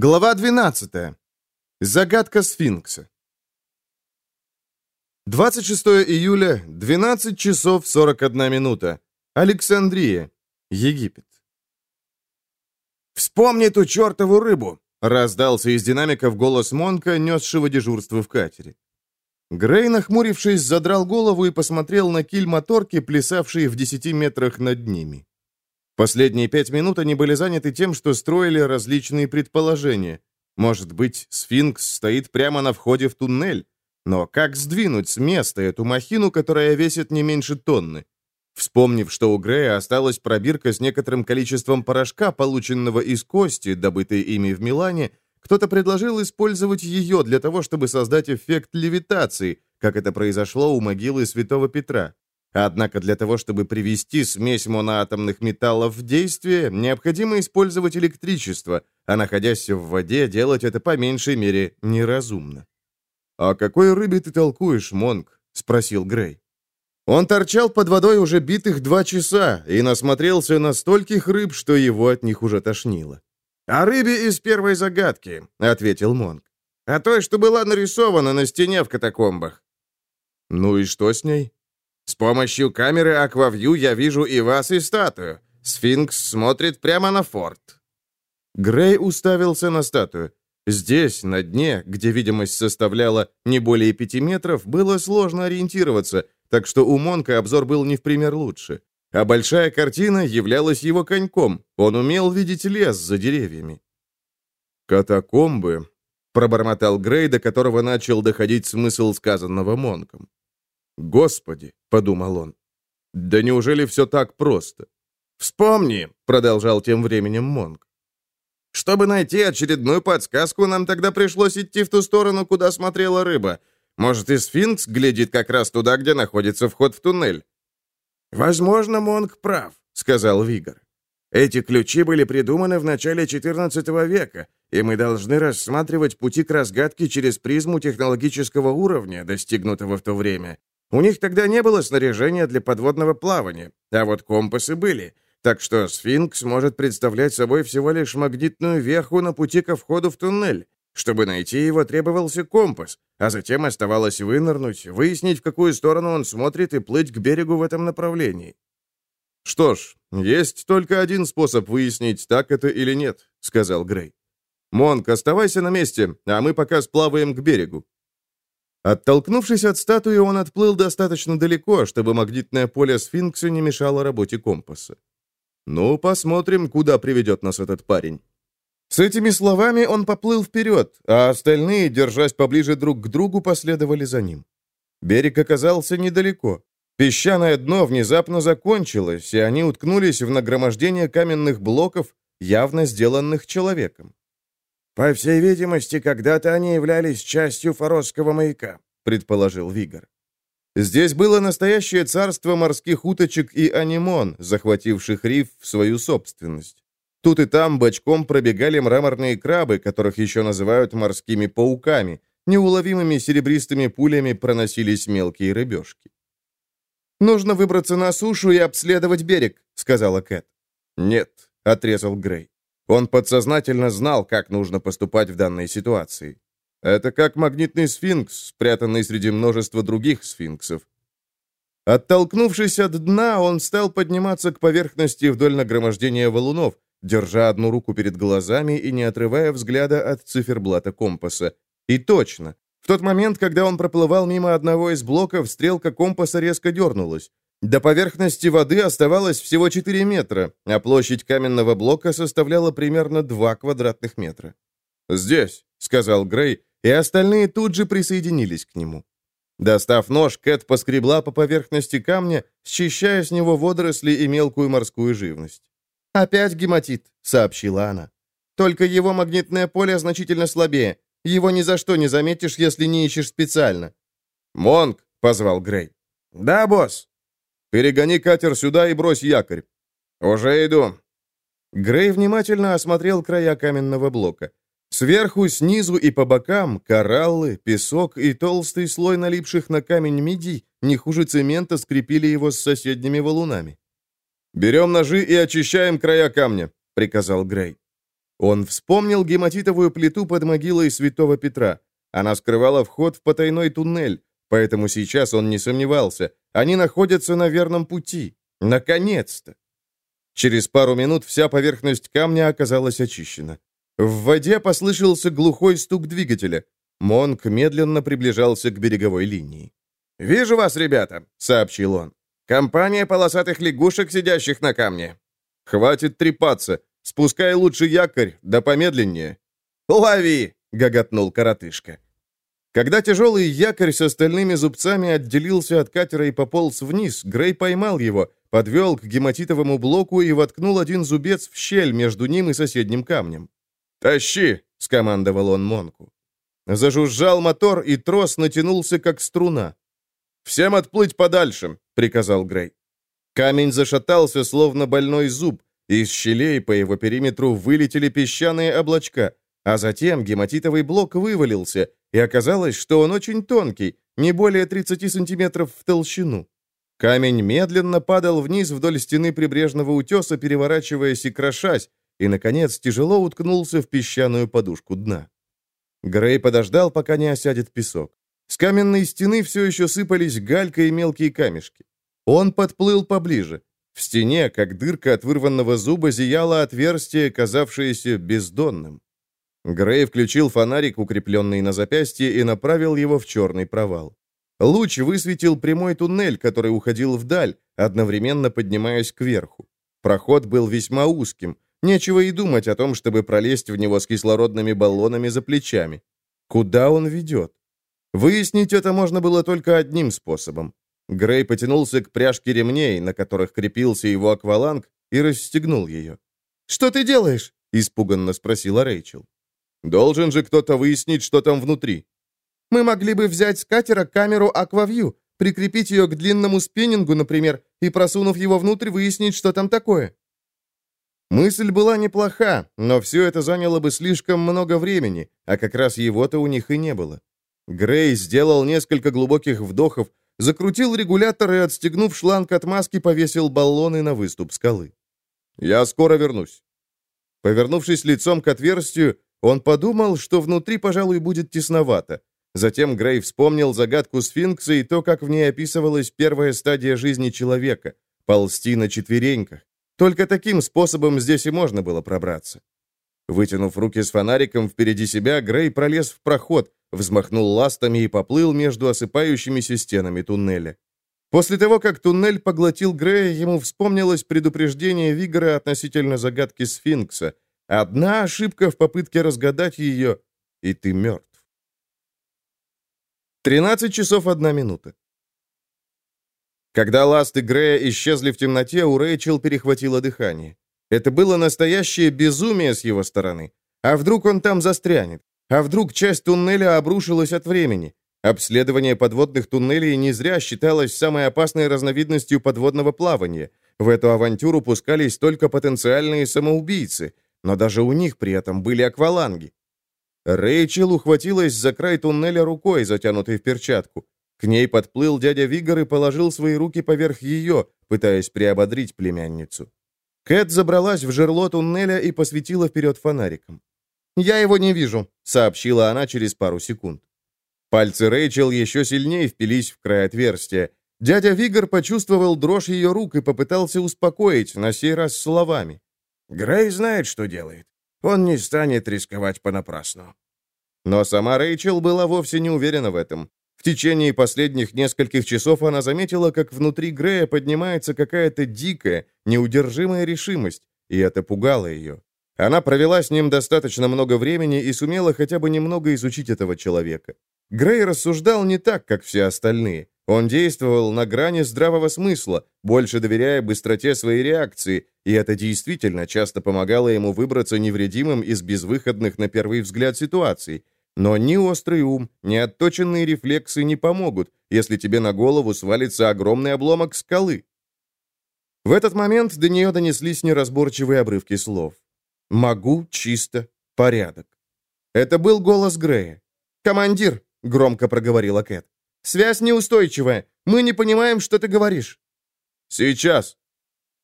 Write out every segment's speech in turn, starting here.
Глава 12. Загадка сфинкса. 26 июля, 12 часов 41 минута. Александрия, Египет. «Вспомни ту чертову рыбу!» — раздался из динамиков голос Монка, несшего дежурство в катере. Грей, нахмурившись, задрал голову и посмотрел на киль моторки, плясавшие в 10 метрах над ними. Последние пять минут они были заняты тем, что строили различные предположения. Может быть, сфинкс стоит прямо на входе в туннель? Но как сдвинуть с места эту махину, которая весит не меньше тонны? Вспомнив, что у Грея осталась пробирка с некоторым количеством порошка, полученного из кости, добытой ими в Милане, кто-то предложил использовать ее для того, чтобы создать эффект левитации, как это произошло у могилы святого Петра. Однако для того, чтобы привести смесь моноатомных металлов в действие, необходимо использовать электричество, а находясь в воде, делать это по меньшей мере неразумно. «О какой рыбе ты толкуешь, Монг?» — спросил Грей. Он торчал под водой уже битых два часа и насмотрелся на стольких рыб, что его от них уже тошнило. «О рыбе из первой загадки», — ответил Монг. «О той, что была нарисована на стене в катакомбах». «Ну и что с ней?» С помощью камеры Аквавью я вижу и вас, и статую. Сфинкс смотрит прямо на форт». Грей уставился на статую. Здесь, на дне, где видимость составляла не более пяти метров, было сложно ориентироваться, так что у Монка обзор был не в пример лучше. А большая картина являлась его коньком. Он умел видеть лес за деревьями. «Катакомбы», — пробормотал Грей, до которого начал доходить смысл сказанного Монком. «Господи!» — подумал он. «Да неужели все так просто?» «Вспомни!» — продолжал тем временем Монг. «Чтобы найти очередную подсказку, нам тогда пришлось идти в ту сторону, куда смотрела рыба. Может, и сфинкс глядит как раз туда, где находится вход в туннель?» «Возможно, Монг прав», — сказал Вигор. «Эти ключи были придуманы в начале XIV века, и мы должны рассматривать пути к разгадке через призму технологического уровня, достигнутого в то время. У них тогда не было снаряжения для подводного плавания, а вот компасы были. Так что сфинкс может представлять собой всего лишь магнитную веху на пути ко входу в туннель. Чтобы найти его, требовался компас, а затем оставалось вынырнуть, выяснить, в какую сторону он смотрит, и плыть к берегу в этом направлении. «Что ж, есть только один способ выяснить, так это или нет», — сказал Грей. «Монк, оставайся на месте, а мы пока сплаваем к берегу. Оттолкнувшись от статуи, он отплыл достаточно далеко, чтобы магнитное поле сфинкса не мешало работе компаса. «Ну, посмотрим, куда приведет нас этот парень». С этими словами он поплыл вперед, а остальные, держась поближе друг к другу, последовали за ним. Берег оказался недалеко. Песчаное дно внезапно закончилось, и они уткнулись в нагромождение каменных блоков, явно сделанных человеком. «По всей видимости, когда-то они являлись частью Форосского маяка», — предположил Вигор. Здесь было настоящее царство морских уточек и анимон, захвативших риф в свою собственность. Тут и там бочком пробегали мраморные крабы, которых еще называют морскими пауками. Неуловимыми серебристыми пулями проносились мелкие рыбешки. «Нужно выбраться на сушу и обследовать берег», — сказала Кэт. «Нет», — отрезал Грей. Он подсознательно знал, как нужно поступать в данной ситуации. Это как магнитный сфинкс, спрятанный среди множества других сфинксов. Оттолкнувшись от дна, он стал подниматься к поверхности вдоль нагромождения валунов, держа одну руку перед глазами и не отрывая взгляда от циферблата компаса. И точно. В тот момент, когда он проплывал мимо одного из блоков, стрелка компаса резко дернулась. До поверхности воды оставалось всего 4 метра, а площадь каменного блока составляла примерно 2 квадратных метра. «Здесь», — сказал Грей, и остальные тут же присоединились к нему. Достав нож, Кэт поскребла по поверхности камня, счищая с него водоросли и мелкую морскую живность. «Опять гематит», — сообщила она. «Только его магнитное поле значительно слабее. Его ни за что не заметишь, если не ищешь специально». «Монг», — позвал Грей. «Да, босс». Перегони катер сюда и брось якорь». «Уже иду». Грей внимательно осмотрел края каменного блока. Сверху, снизу и по бокам кораллы, песок и толстый слой налипших на камень мидий не хуже цемента скрепили его с соседними валунами. «Берем ножи и очищаем края камня», — приказал Грей. Он вспомнил гематитовую плиту под могилой святого Петра. Она скрывала вход в потайной туннель, поэтому сейчас он не сомневался. Они находятся на верном пути. Наконец-то! Через пару минут вся поверхность камня оказалась очищена. В воде послышался глухой стук двигателя. Монк медленно приближался к береговой линии. «Вижу вас, ребята», — сообщил он. «Компания полосатых лягушек, сидящих на камне». «Хватит трепаться. Спускай лучше якорь, да помедленнее». «Лови!» — гоготнул коротышка. Когда тяжелый якорь с остальными зубцами отделился от катера и пополз вниз, Грей поймал его, подвел к гематитовому блоку и воткнул один зубец в щель между ним и соседним камнем. «Тащи!» — скомандовал он Монку. Зажужжал мотор, и трос натянулся, как струна. «Всем отплыть подальше!» — приказал Грей. Камень зашатался, словно больной зуб, и из щелей по его периметру вылетели песчаные облачка, а затем гематитовый блок вывалился, и оказалось, что он очень тонкий, не более 30 сантиметров в толщину. Камень медленно падал вниз вдоль стены прибрежного утеса, переворачиваясь и крошась, и, наконец, тяжело уткнулся в песчаную подушку дна. Грей подождал, пока не осядет песок. С каменной стены все еще сыпались галька и мелкие камешки. Он подплыл поближе. В стене, как дырка от вырванного зуба, зияло отверстие, казавшееся бездонным. Грей включил фонарик, укрепленный на запястье, и направил его в черный провал. Луч высветил прямой туннель, который уходил вдаль, одновременно поднимаясь кверху. Проход был весьма узким, Нечего и думать о том, чтобы пролезть в него с кислородными баллонами за плечами. Куда он ведет? Выяснить это можно было только одним способом. Грей потянулся к пряжке ремней, на которых крепился его акваланг, и расстегнул ее. «Что ты делаешь?» — испуганно спросила Рэйчел. «Должен же кто-то выяснить, что там внутри». «Мы могли бы взять с катера камеру Аквавью, прикрепить ее к длинному спиннингу, например, и, просунув его внутрь, выяснить, что там такое». Мысль была неплоха, но все это заняло бы слишком много времени, а как раз его-то у них и не было. Грей сделал несколько глубоких вдохов, закрутил регулятор и, отстегнув шланг от маски, повесил баллоны на выступ скалы. «Я скоро вернусь». Повернувшись лицом к отверстию, он подумал, что внутри, пожалуй, будет тесновато. Затем Грей вспомнил загадку сфинкса и то, как в ней описывалась первая стадия жизни человека — ползти на четвереньках. Только таким способом здесь и можно было пробраться. Вытянув руки с фонариком впереди себя, Грей пролез в проход, взмахнул ластами и поплыл между осыпающимися стенами туннеля. После того, как туннель поглотил Грея, ему вспомнилось предупреждение Вигора относительно загадки сфинкса. Одна ошибка в попытке разгадать ее, и ты мертв. 13 часов 1 минута. Когда ласты Грея исчезли в темноте, у Рэйчел перехватило дыхание. Это было настоящее безумие с его стороны. А вдруг он там застрянет? А вдруг часть туннеля обрушилась от времени? Обследование подводных туннелей не зря считалось самой опасной разновидностью подводного плавания. В эту авантюру пускались только потенциальные самоубийцы, но даже у них при этом были акваланги. Рэйчел ухватилась за край туннеля рукой, затянутой в перчатку. К ней подплыл дядя Вигор и положил свои руки поверх ее, пытаясь приободрить племянницу. Кэт забралась в жерло туннеля и посветила вперед фонариком. «Я его не вижу», — сообщила она через пару секунд. Пальцы Рэйчел еще сильнее впились в край отверстия. Дядя Вигор почувствовал дрожь ее рук и попытался успокоить, на сей раз словами. «Грей знает, что делает. Он не станет рисковать понапрасну». Но сама Рэйчел была вовсе не уверена в этом. В течение последних нескольких часов она заметила, как внутри Грея поднимается какая-то дикая, неудержимая решимость, и это пугало ее. Она провела с ним достаточно много времени и сумела хотя бы немного изучить этого человека. Грей рассуждал не так, как все остальные. Он действовал на грани здравого смысла, больше доверяя быстроте своей реакции, и это действительно часто помогало ему выбраться невредимым из безвыходных на первый взгляд ситуаций – но ни острый ум, ни отточенные рефлексы не помогут, если тебе на голову свалится огромный обломок скалы. В этот момент до нее донеслись неразборчивые обрывки слов. «Могу, чисто, порядок». Это был голос Грея. «Командир», — громко проговорила Кэт, — «связь неустойчивая. Мы не понимаем, что ты говоришь». «Сейчас».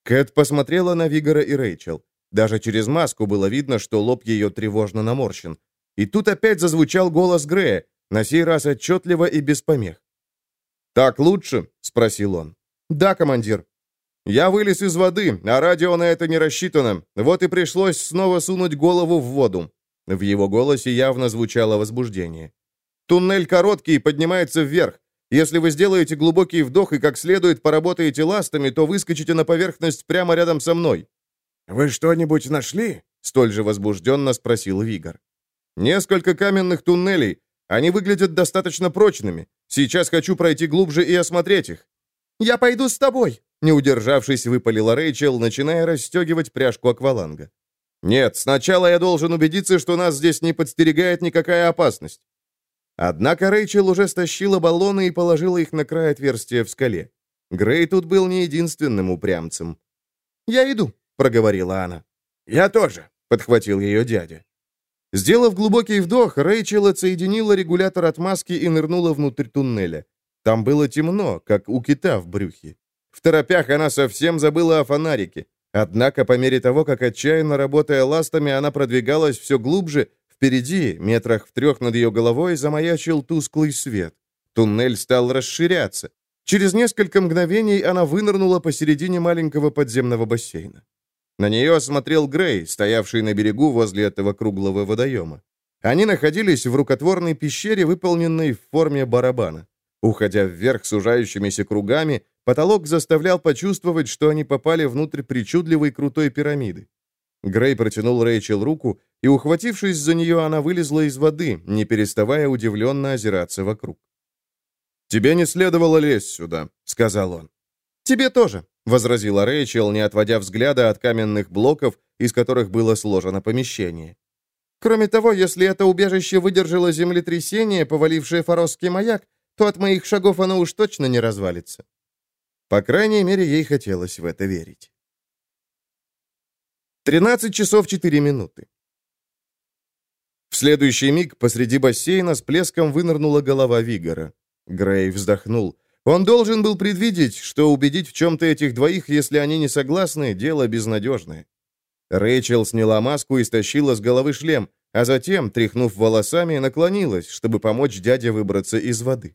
Кэт посмотрела на Вигора и Рэйчел. Даже через маску было видно, что лоб ее тревожно наморщен. И тут опять зазвучал голос Грея, на сей раз отчетливо и без помех. «Так лучше?» — спросил он. «Да, командир». «Я вылез из воды, а радио на это не рассчитано. Вот и пришлось снова сунуть голову в воду». В его голосе явно звучало возбуждение. «Туннель короткий и поднимается вверх. Если вы сделаете глубокий вдох и как следует поработаете ластами, то выскочите на поверхность прямо рядом со мной». «Вы что-нибудь нашли?» — столь же возбужденно спросил Вигор. «Несколько каменных туннелей. Они выглядят достаточно прочными. Сейчас хочу пройти глубже и осмотреть их». «Я пойду с тобой», — не удержавшись, выпалила Рэйчел, начиная расстегивать пряжку акваланга. «Нет, сначала я должен убедиться, что нас здесь не подстерегает никакая опасность». Однако Рэйчел уже стащила баллоны и положила их на край отверстия в скале. Грей тут был не единственным упрямцем. «Я иду», — проговорила она. «Я тоже», — подхватил ее дядя. Сделав глубокий вдох, Рэйчел отсоединила регулятор от маски и нырнула внутрь туннеля. Там было темно, как у кита в брюхе. В торопях она совсем забыла о фонарике. Однако по мере того, как отчаянно работая ластами, она продвигалась все глубже, впереди, метрах в трех над ее головой, замаячил тусклый свет. Туннель стал расширяться. Через несколько мгновений она вынырнула посередине маленького подземного бассейна. На нее осмотрел Грей, стоявший на берегу возле этого круглого водоема. Они находились в рукотворной пещере, выполненной в форме барабана. Уходя вверх сужающимися кругами, потолок заставлял почувствовать, что они попали внутрь причудливой крутой пирамиды. Грей протянул Рэйчел руку, и, ухватившись за нее, она вылезла из воды, не переставая удивленно озираться вокруг. «Тебе не следовало лезть сюда», — сказал он. «Тебе тоже», — возразила Рэйчел, не отводя взгляда от каменных блоков, из которых было сложено помещение. «Кроме того, если это убежище выдержало землетрясение, повалившее Форосский маяк, то от моих шагов оно уж точно не развалится». По крайней мере, ей хотелось в это верить. 13 часов 4 минуты. В следующий миг посреди бассейна с плеском вынырнула голова Вигора. Грей вздохнул. Он должен был предвидеть, что убедить в чем-то этих двоих, если они не согласны, дело безнадежное. Рэйчел сняла маску и стащила с головы шлем, а затем, тряхнув волосами, наклонилась, чтобы помочь дяде выбраться из воды.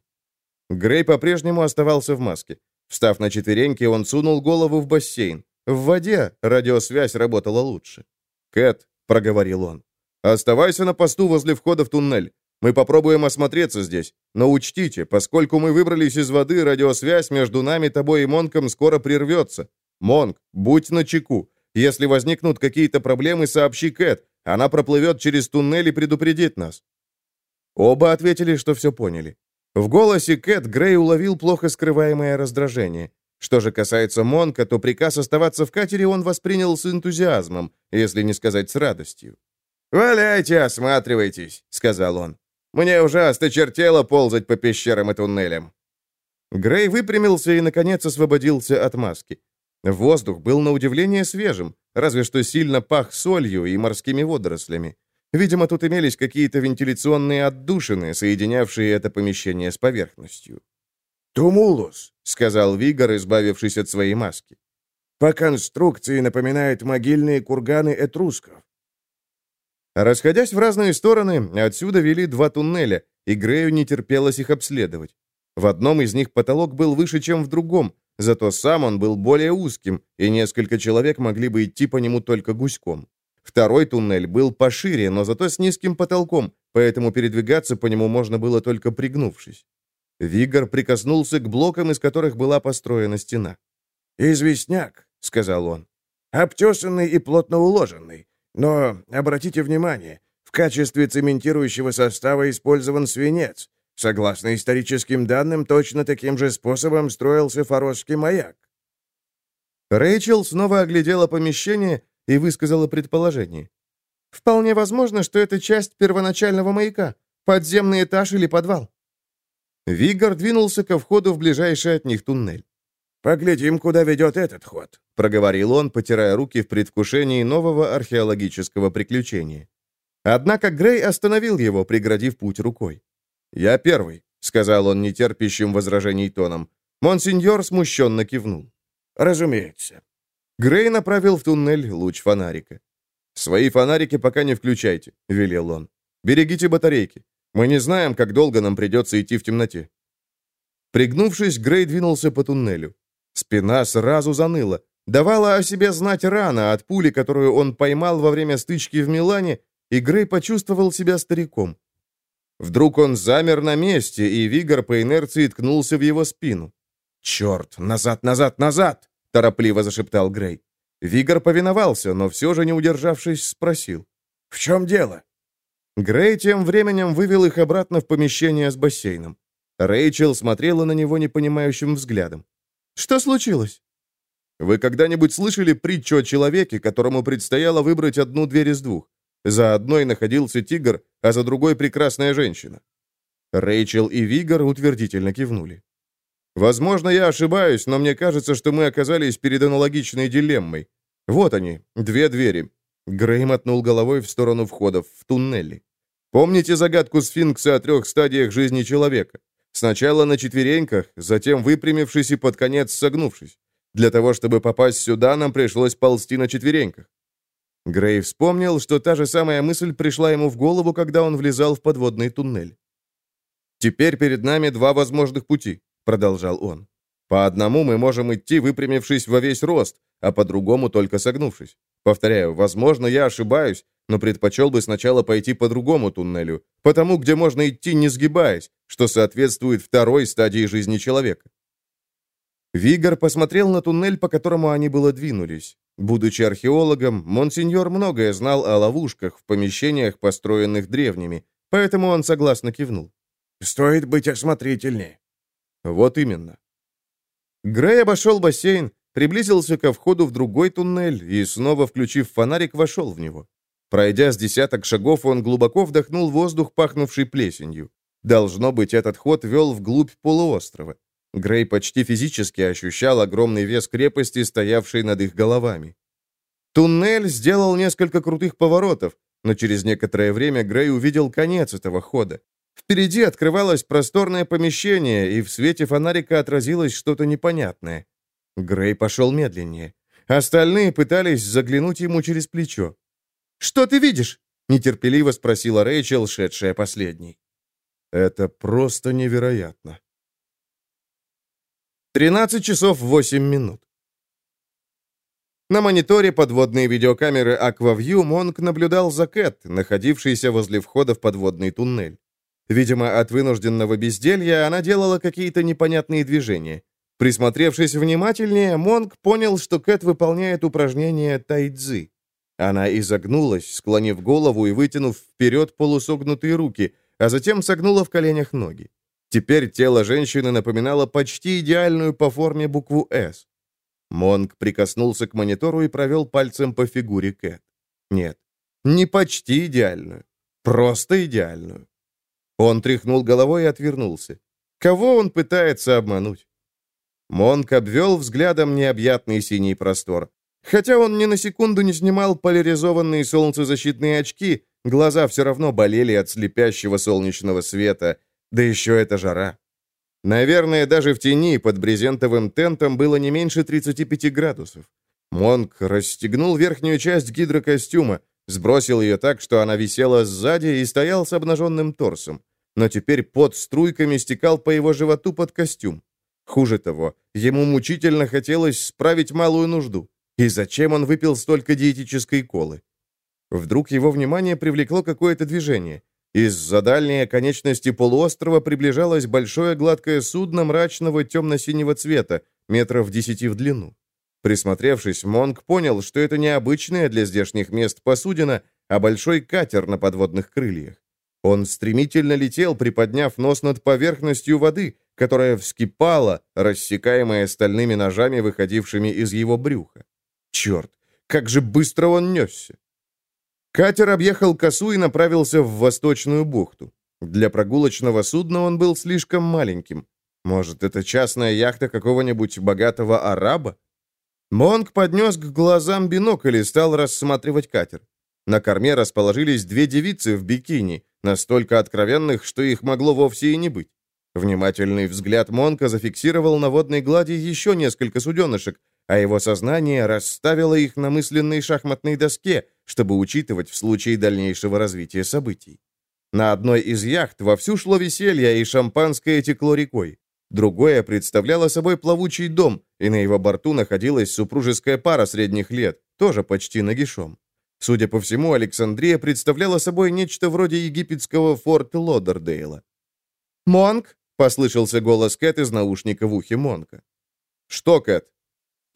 Грей по-прежнему оставался в маске. Встав на четвереньки, он сунул голову в бассейн. В воде радиосвязь работала лучше. «Кэт», — проговорил он, — «оставайся на посту возле входа в туннель. Мы попробуем осмотреться здесь. Но учтите, поскольку мы выбрались из воды, радиосвязь между нами, тобой и Монком скоро прервется. Монк, будь начеку. Если возникнут какие-то проблемы, сообщи Кэт. Она проплывет через туннель и предупредит нас». Оба ответили, что все поняли. В голосе Кэт Грей уловил плохо скрываемое раздражение. Что же касается Монка, то приказ оставаться в катере он воспринял с энтузиазмом, если не сказать с радостью. «Валяйте, осматривайтесь», — сказал он. Мне уже осточертело ползать по пещерам и туннелям». Грей выпрямился и, наконец, освободился от маски. Воздух был на удивление свежим, разве что сильно пах солью и морскими водорослями. Видимо, тут имелись какие-то вентиляционные отдушины, соединявшие это помещение с поверхностью. «Тумулус», — сказал Вигор, избавившись от своей маски. «По конструкции напоминает могильные курганы этрусков. Расходясь в разные стороны, отсюда вели два туннеля, и Грею не терпелось их обследовать. В одном из них потолок был выше, чем в другом, зато сам он был более узким, и несколько человек могли бы идти по нему только гуськом. Второй туннель был пошире, но зато с низким потолком, поэтому передвигаться по нему можно было только пригнувшись. Вигор прикоснулся к блокам, из которых была построена стена. «Известняк», — сказал он, — «обтесанный и плотно уложенный. Но обратите внимание, в качестве цементирующего состава использован свинец. Согласно историческим данным, точно таким же способом строился Форосский маяк. Рэйчел снова оглядела помещение и высказала предположение. «Вполне возможно, что это часть первоначального маяка, подземный этаж или подвал». Вигор двинулся ко входу в ближайший от них туннель. «Поглядим, куда ведет этот ход», — проговорил он, потирая руки в предвкушении нового археологического приключения. Однако Грей остановил его, преградив путь рукой. «Я первый», — сказал он нетерпящим возражений тоном. Монсеньор смущенно кивнул. «Разумеется». Грей направил в туннель луч фонарика. «Свои фонарики пока не включайте», — велел он. «Берегите батарейки. Мы не знаем, как долго нам придется идти в темноте». Пригнувшись, Грей двинулся по туннелю. Спина сразу заныла. Давала о себе знать рана от пули, которую он поймал во время стычки в Милане, и Грей почувствовал себя стариком. Вдруг он замер на месте, и Вигор по инерции ткнулся в его спину. «Черт! Назад, назад, назад!» — торопливо зашептал Грей. Вигор повиновался, но все же, не удержавшись, спросил. «В чем дело?» Грей тем временем вывел их обратно в помещение с бассейном. Рэйчел смотрела на него непонимающим взглядом. «Что случилось?» «Вы когда-нибудь слышали притчу о человеке, которому предстояло выбрать одну дверь из двух? За одной находился тигр, а за другой прекрасная женщина?» Рэйчел и Вигор утвердительно кивнули. «Возможно, я ошибаюсь, но мне кажется, что мы оказались перед аналогичной дилеммой. Вот они, две двери». Грей мотнул головой в сторону входов в туннели. «Помните загадку сфинкса о трех стадиях жизни человека? Сначала на четвереньках, затем выпрямившись и под конец согнувшись. Для того, чтобы попасть сюда, нам пришлось ползти на четвереньках. Грей вспомнил, что та же самая мысль пришла ему в голову, когда он влезал в подводный туннель. «Теперь перед нами два возможных пути», — продолжал он. «По одному мы можем идти, выпрямившись во весь рост, а по другому только согнувшись. Повторяю, возможно, я ошибаюсь, но предпочел бы сначала пойти по другому туннелю, по тому, где можно идти не сгибаясь, что соответствует второй стадии жизни человека. Вигор посмотрел на туннель, по которому они было двинулись. Будучи археологом, Монсеньор многое знал о ловушках в помещениях, построенных древними, поэтому он согласно кивнул. «Стоит быть осмотрительнее». «Вот именно». Грей обошел бассейн, приблизился ко входу в другой туннель и, снова включив фонарик, вошел в него. Пройдя с десяток шагов, он глубоко вдохнул воздух, пахнувший плесенью. Должно быть, этот ход вел вглубь полуострова. Грей почти физически ощущал огромный вес крепости, стоявшей над их головами. Туннель сделал несколько крутых поворотов, но через некоторое время Грей увидел конец этого хода. Впереди открывалось просторное помещение, и в свете фонарика отразилось что-то непонятное. Грей пошел медленнее. Остальные пытались заглянуть ему через плечо. «Что ты видишь?» — нетерпеливо спросила Рэйчел, шедшая последней. «Это просто невероятно». 13 часов 8 минут. На мониторе подводной видеокамеры Aquaview Монк наблюдал за Кэт, находившейся возле входа в подводный туннель. Видимо, от вынужденного безделья она делала какие-то непонятные движения. Присмотревшись внимательнее, Монк понял, что Кэт выполняет упражнение тайцзы. Она изогнулась, склонив голову и вытянув вперед полусогнутые руки, а затем согнула в коленях ноги. Теперь тело женщины напоминало почти идеальную по форме букву «С». Монг прикоснулся к монитору и провел пальцем по фигуре Кэт. Нет, не почти идеальную, просто идеальную. Он тряхнул головой и отвернулся. Кого он пытается обмануть? Монк обвел взглядом необъятный синий простор. Хотя он ни на секунду не снимал поляризованные солнцезащитные очки, глаза все равно болели от слепящего солнечного света, да еще эта жара. Наверное, даже в тени под брезентовым тентом было не меньше 35 градусов. Монк расстегнул верхнюю часть гидрокостюма, сбросил ее так, что она висела сзади и стоял с обнаженным торсом. Но теперь под струйками стекал по его животу под костюм. Хуже того, ему мучительно хотелось справить малую нужду. И зачем он выпил столько диетической колы? Вдруг его внимание привлекло какое-то движение. Из-за дальней конечности полуострова приближалось большое гладкое судно мрачного темно-синего цвета, метров десяти в длину. Присмотревшись, Монг понял, что это не обычная для здешних мест посудина, а большой катер на подводных крыльях. Он стремительно летел, приподняв нос над поверхностью воды, которая вскипала, рассекаемая стальными ножами, выходившими из его брюха. Черт, как же быстро он несся! Катер объехал косу и направился в восточную бухту. Для прогулочного судна он был слишком маленьким. Может, это частная яхта какого-нибудь богатого араба? Монг поднес к глазам бинокль и стал рассматривать катер. На корме расположились две девицы в бикини, настолько откровенных, что их могло вовсе и не быть. Внимательный взгляд Монка зафиксировал на водной глади еще несколько суденышек, а его сознание расставило их на мысленной шахматной доске, чтобы учитывать в случае дальнейшего развития событий. На одной из яхт вовсю шло веселье, и шампанское текло рекой. Другое представляло собой плавучий дом, и на его борту находилась супружеская пара средних лет, тоже почти нагишом. Судя по всему, Александрия представляла собой нечто вроде египетского форт Лодердейла. «Монк!» — послышался голос Кэт из наушника в ухе Монка. «Что, Кэт?»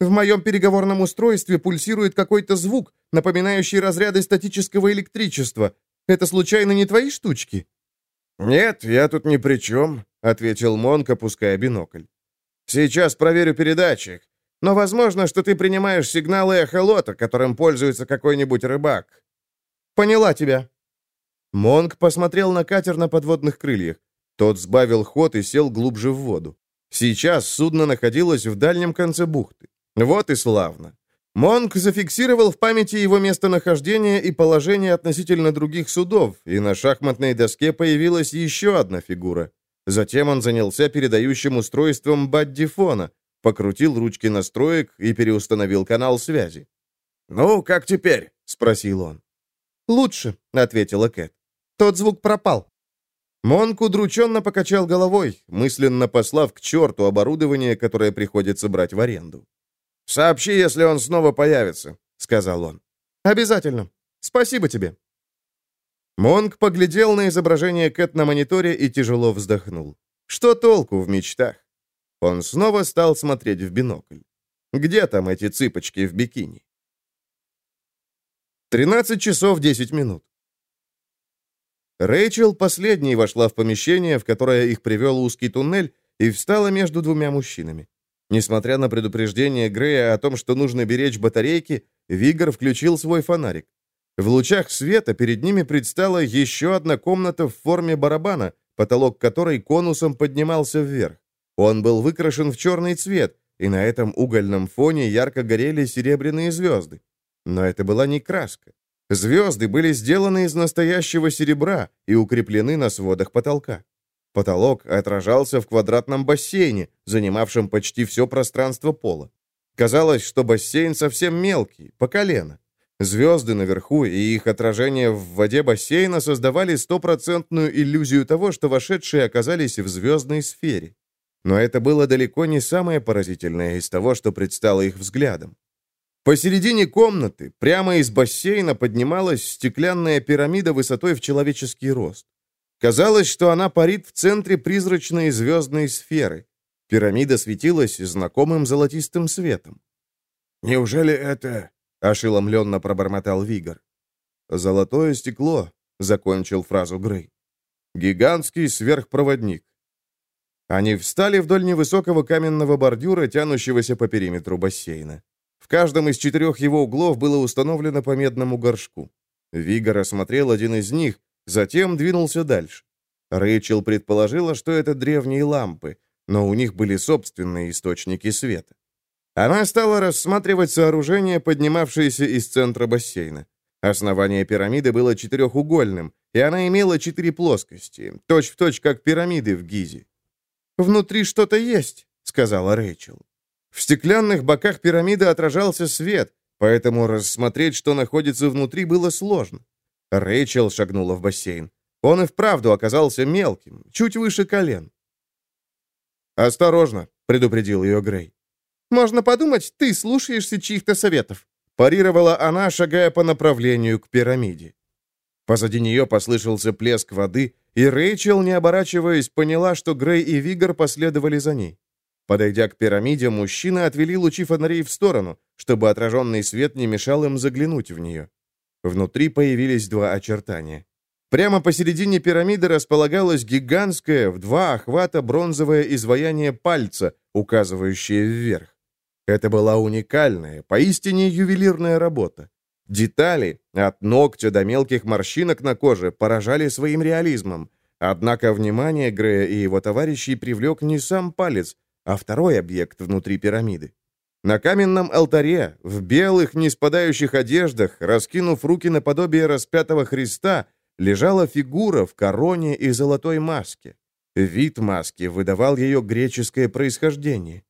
«В моем переговорном устройстве пульсирует какой-то звук, напоминающий разряды статического электричества. Это случайно не твои штучки?» «Нет, я тут ни при чем», — ответил Монк, опуская бинокль. «Сейчас проверю передатчик. Но возможно, что ты принимаешь сигналы эхолота, которым пользуется какой-нибудь рыбак». «Поняла тебя». Монк посмотрел на катер на подводных крыльях. Тот сбавил ход и сел глубже в воду. Сейчас судно находилось в дальнем конце бухты. Вот и славно. Монк зафиксировал в памяти его местонахождение и положение относительно других судов, и на шахматной доске появилась еще одна фигура. Затем он занялся передающим устройством баддифона, покрутил ручки настроек и переустановил канал связи. «Ну, как теперь?» — спросил он. «Лучше», — ответила Кэт. «Тот звук пропал». Монк удрученно покачал головой, мысленно послав к черту оборудование, которое приходится брать в аренду. «Сообщи, если он снова появится», — сказал он. «Обязательно. Спасибо тебе». Монк поглядел на изображение Кэт на мониторе и тяжело вздохнул. Что толку в мечтах? Он снова стал смотреть в бинокль. Где там эти цыпочки в бикини? 13 часов 10 минут. Рэйчел последней вошла в помещение, в которое их привел узкий туннель, и встала между двумя мужчинами. Несмотря на предупреждение Грея о том, что нужно беречь батарейки, Вигор включил свой фонарик. В лучах света перед ними предстала еще одна комната в форме барабана, потолок которой конусом поднимался вверх. Он был выкрашен в черный цвет, и на этом угольном фоне ярко горели серебряные звезды. Но это была не краска. Звезды были сделаны из настоящего серебра и укреплены на сводах потолка. Потолок отражался в квадратном бассейне, занимавшем почти все пространство пола. Казалось, что бассейн совсем мелкий, по колено. Звезды наверху и их отражение в воде бассейна создавали стопроцентную иллюзию того, что вошедшие оказались в звездной сфере. Но это было далеко не самое поразительное из того, что предстало их взглядом. Посередине комнаты, прямо из бассейна, поднималась стеклянная пирамида высотой в человеческий рост. Казалось, что она парит в центре призрачной звездной сферы. Пирамида светилась знакомым золотистым светом. «Неужели это...» — ошеломленно пробормотал Вигор. «Золотое стекло», — закончил фразу Грей. «Гигантский сверхпроводник». Они встали вдоль невысокого каменного бордюра, тянущегося по периметру бассейна. В каждом из четырех его углов было установлено по медному горшку. Вигор осмотрел один из них, Затем двинулся дальше. Рэйчел предположила, что это древние лампы, но у них были собственные источники света. Она стала рассматривать сооружение, поднимавшееся из центра бассейна. Основание пирамиды было четырехугольным, и она имела четыре плоскости, точь-в-точь, точь, как пирамиды в Гизе. «Внутри что-то есть», — сказала Рэйчел. В стеклянных боках пирамиды отражался свет, поэтому рассмотреть, что находится внутри, было сложно. Рэйчел шагнула в бассейн. Он и вправду оказался мелким, чуть выше колен. «Осторожно», — предупредил ее Грей. «Можно подумать, ты слушаешься чьих-то советов», — парировала она, шагая по направлению к пирамиде. Позади нее послышался плеск воды, и Рэйчел, не оборачиваясь, поняла, что Грей и Вигор последовали за ней. Подойдя к пирамиде, мужчины отвели лучи фонарей в сторону, чтобы отраженный свет не мешал им заглянуть в нее. Внутри появились два очертания. Прямо посередине пирамиды располагалось гигантское в два охвата бронзовое изваяние пальца, указывающее вверх. Это была уникальная, поистине ювелирная работа. Детали, от ногтя до мелких морщинок на коже, поражали своим реализмом. Однако внимание Грея и его товарищей привлек не сам палец, а второй объект внутри пирамиды. На каменном алтаре, в белых, не спадающих одеждах, раскинув руки наподобие распятого Христа, лежала фигура в короне и золотой маске. Вид маски выдавал ее греческое происхождение.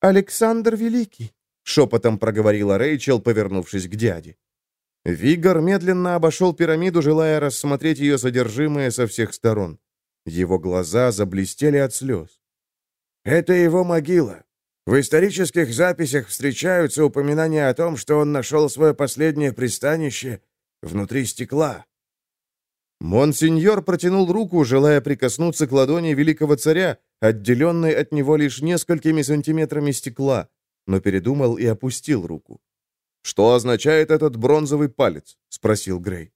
«Александр Великий», — шепотом проговорила Рэйчел, повернувшись к дяде. Вигор медленно обошел пирамиду, желая рассмотреть ее содержимое со всех сторон. Его глаза заблестели от слез. «Это его могила. В исторических записях встречаются упоминания о том, что он нашел свое последнее пристанище внутри стекла». Монсеньор протянул руку, желая прикоснуться к ладони великого царя, отделенной от него лишь несколькими сантиметрами стекла, но передумал и опустил руку. «Что означает этот бронзовый палец?» — спросил Грей.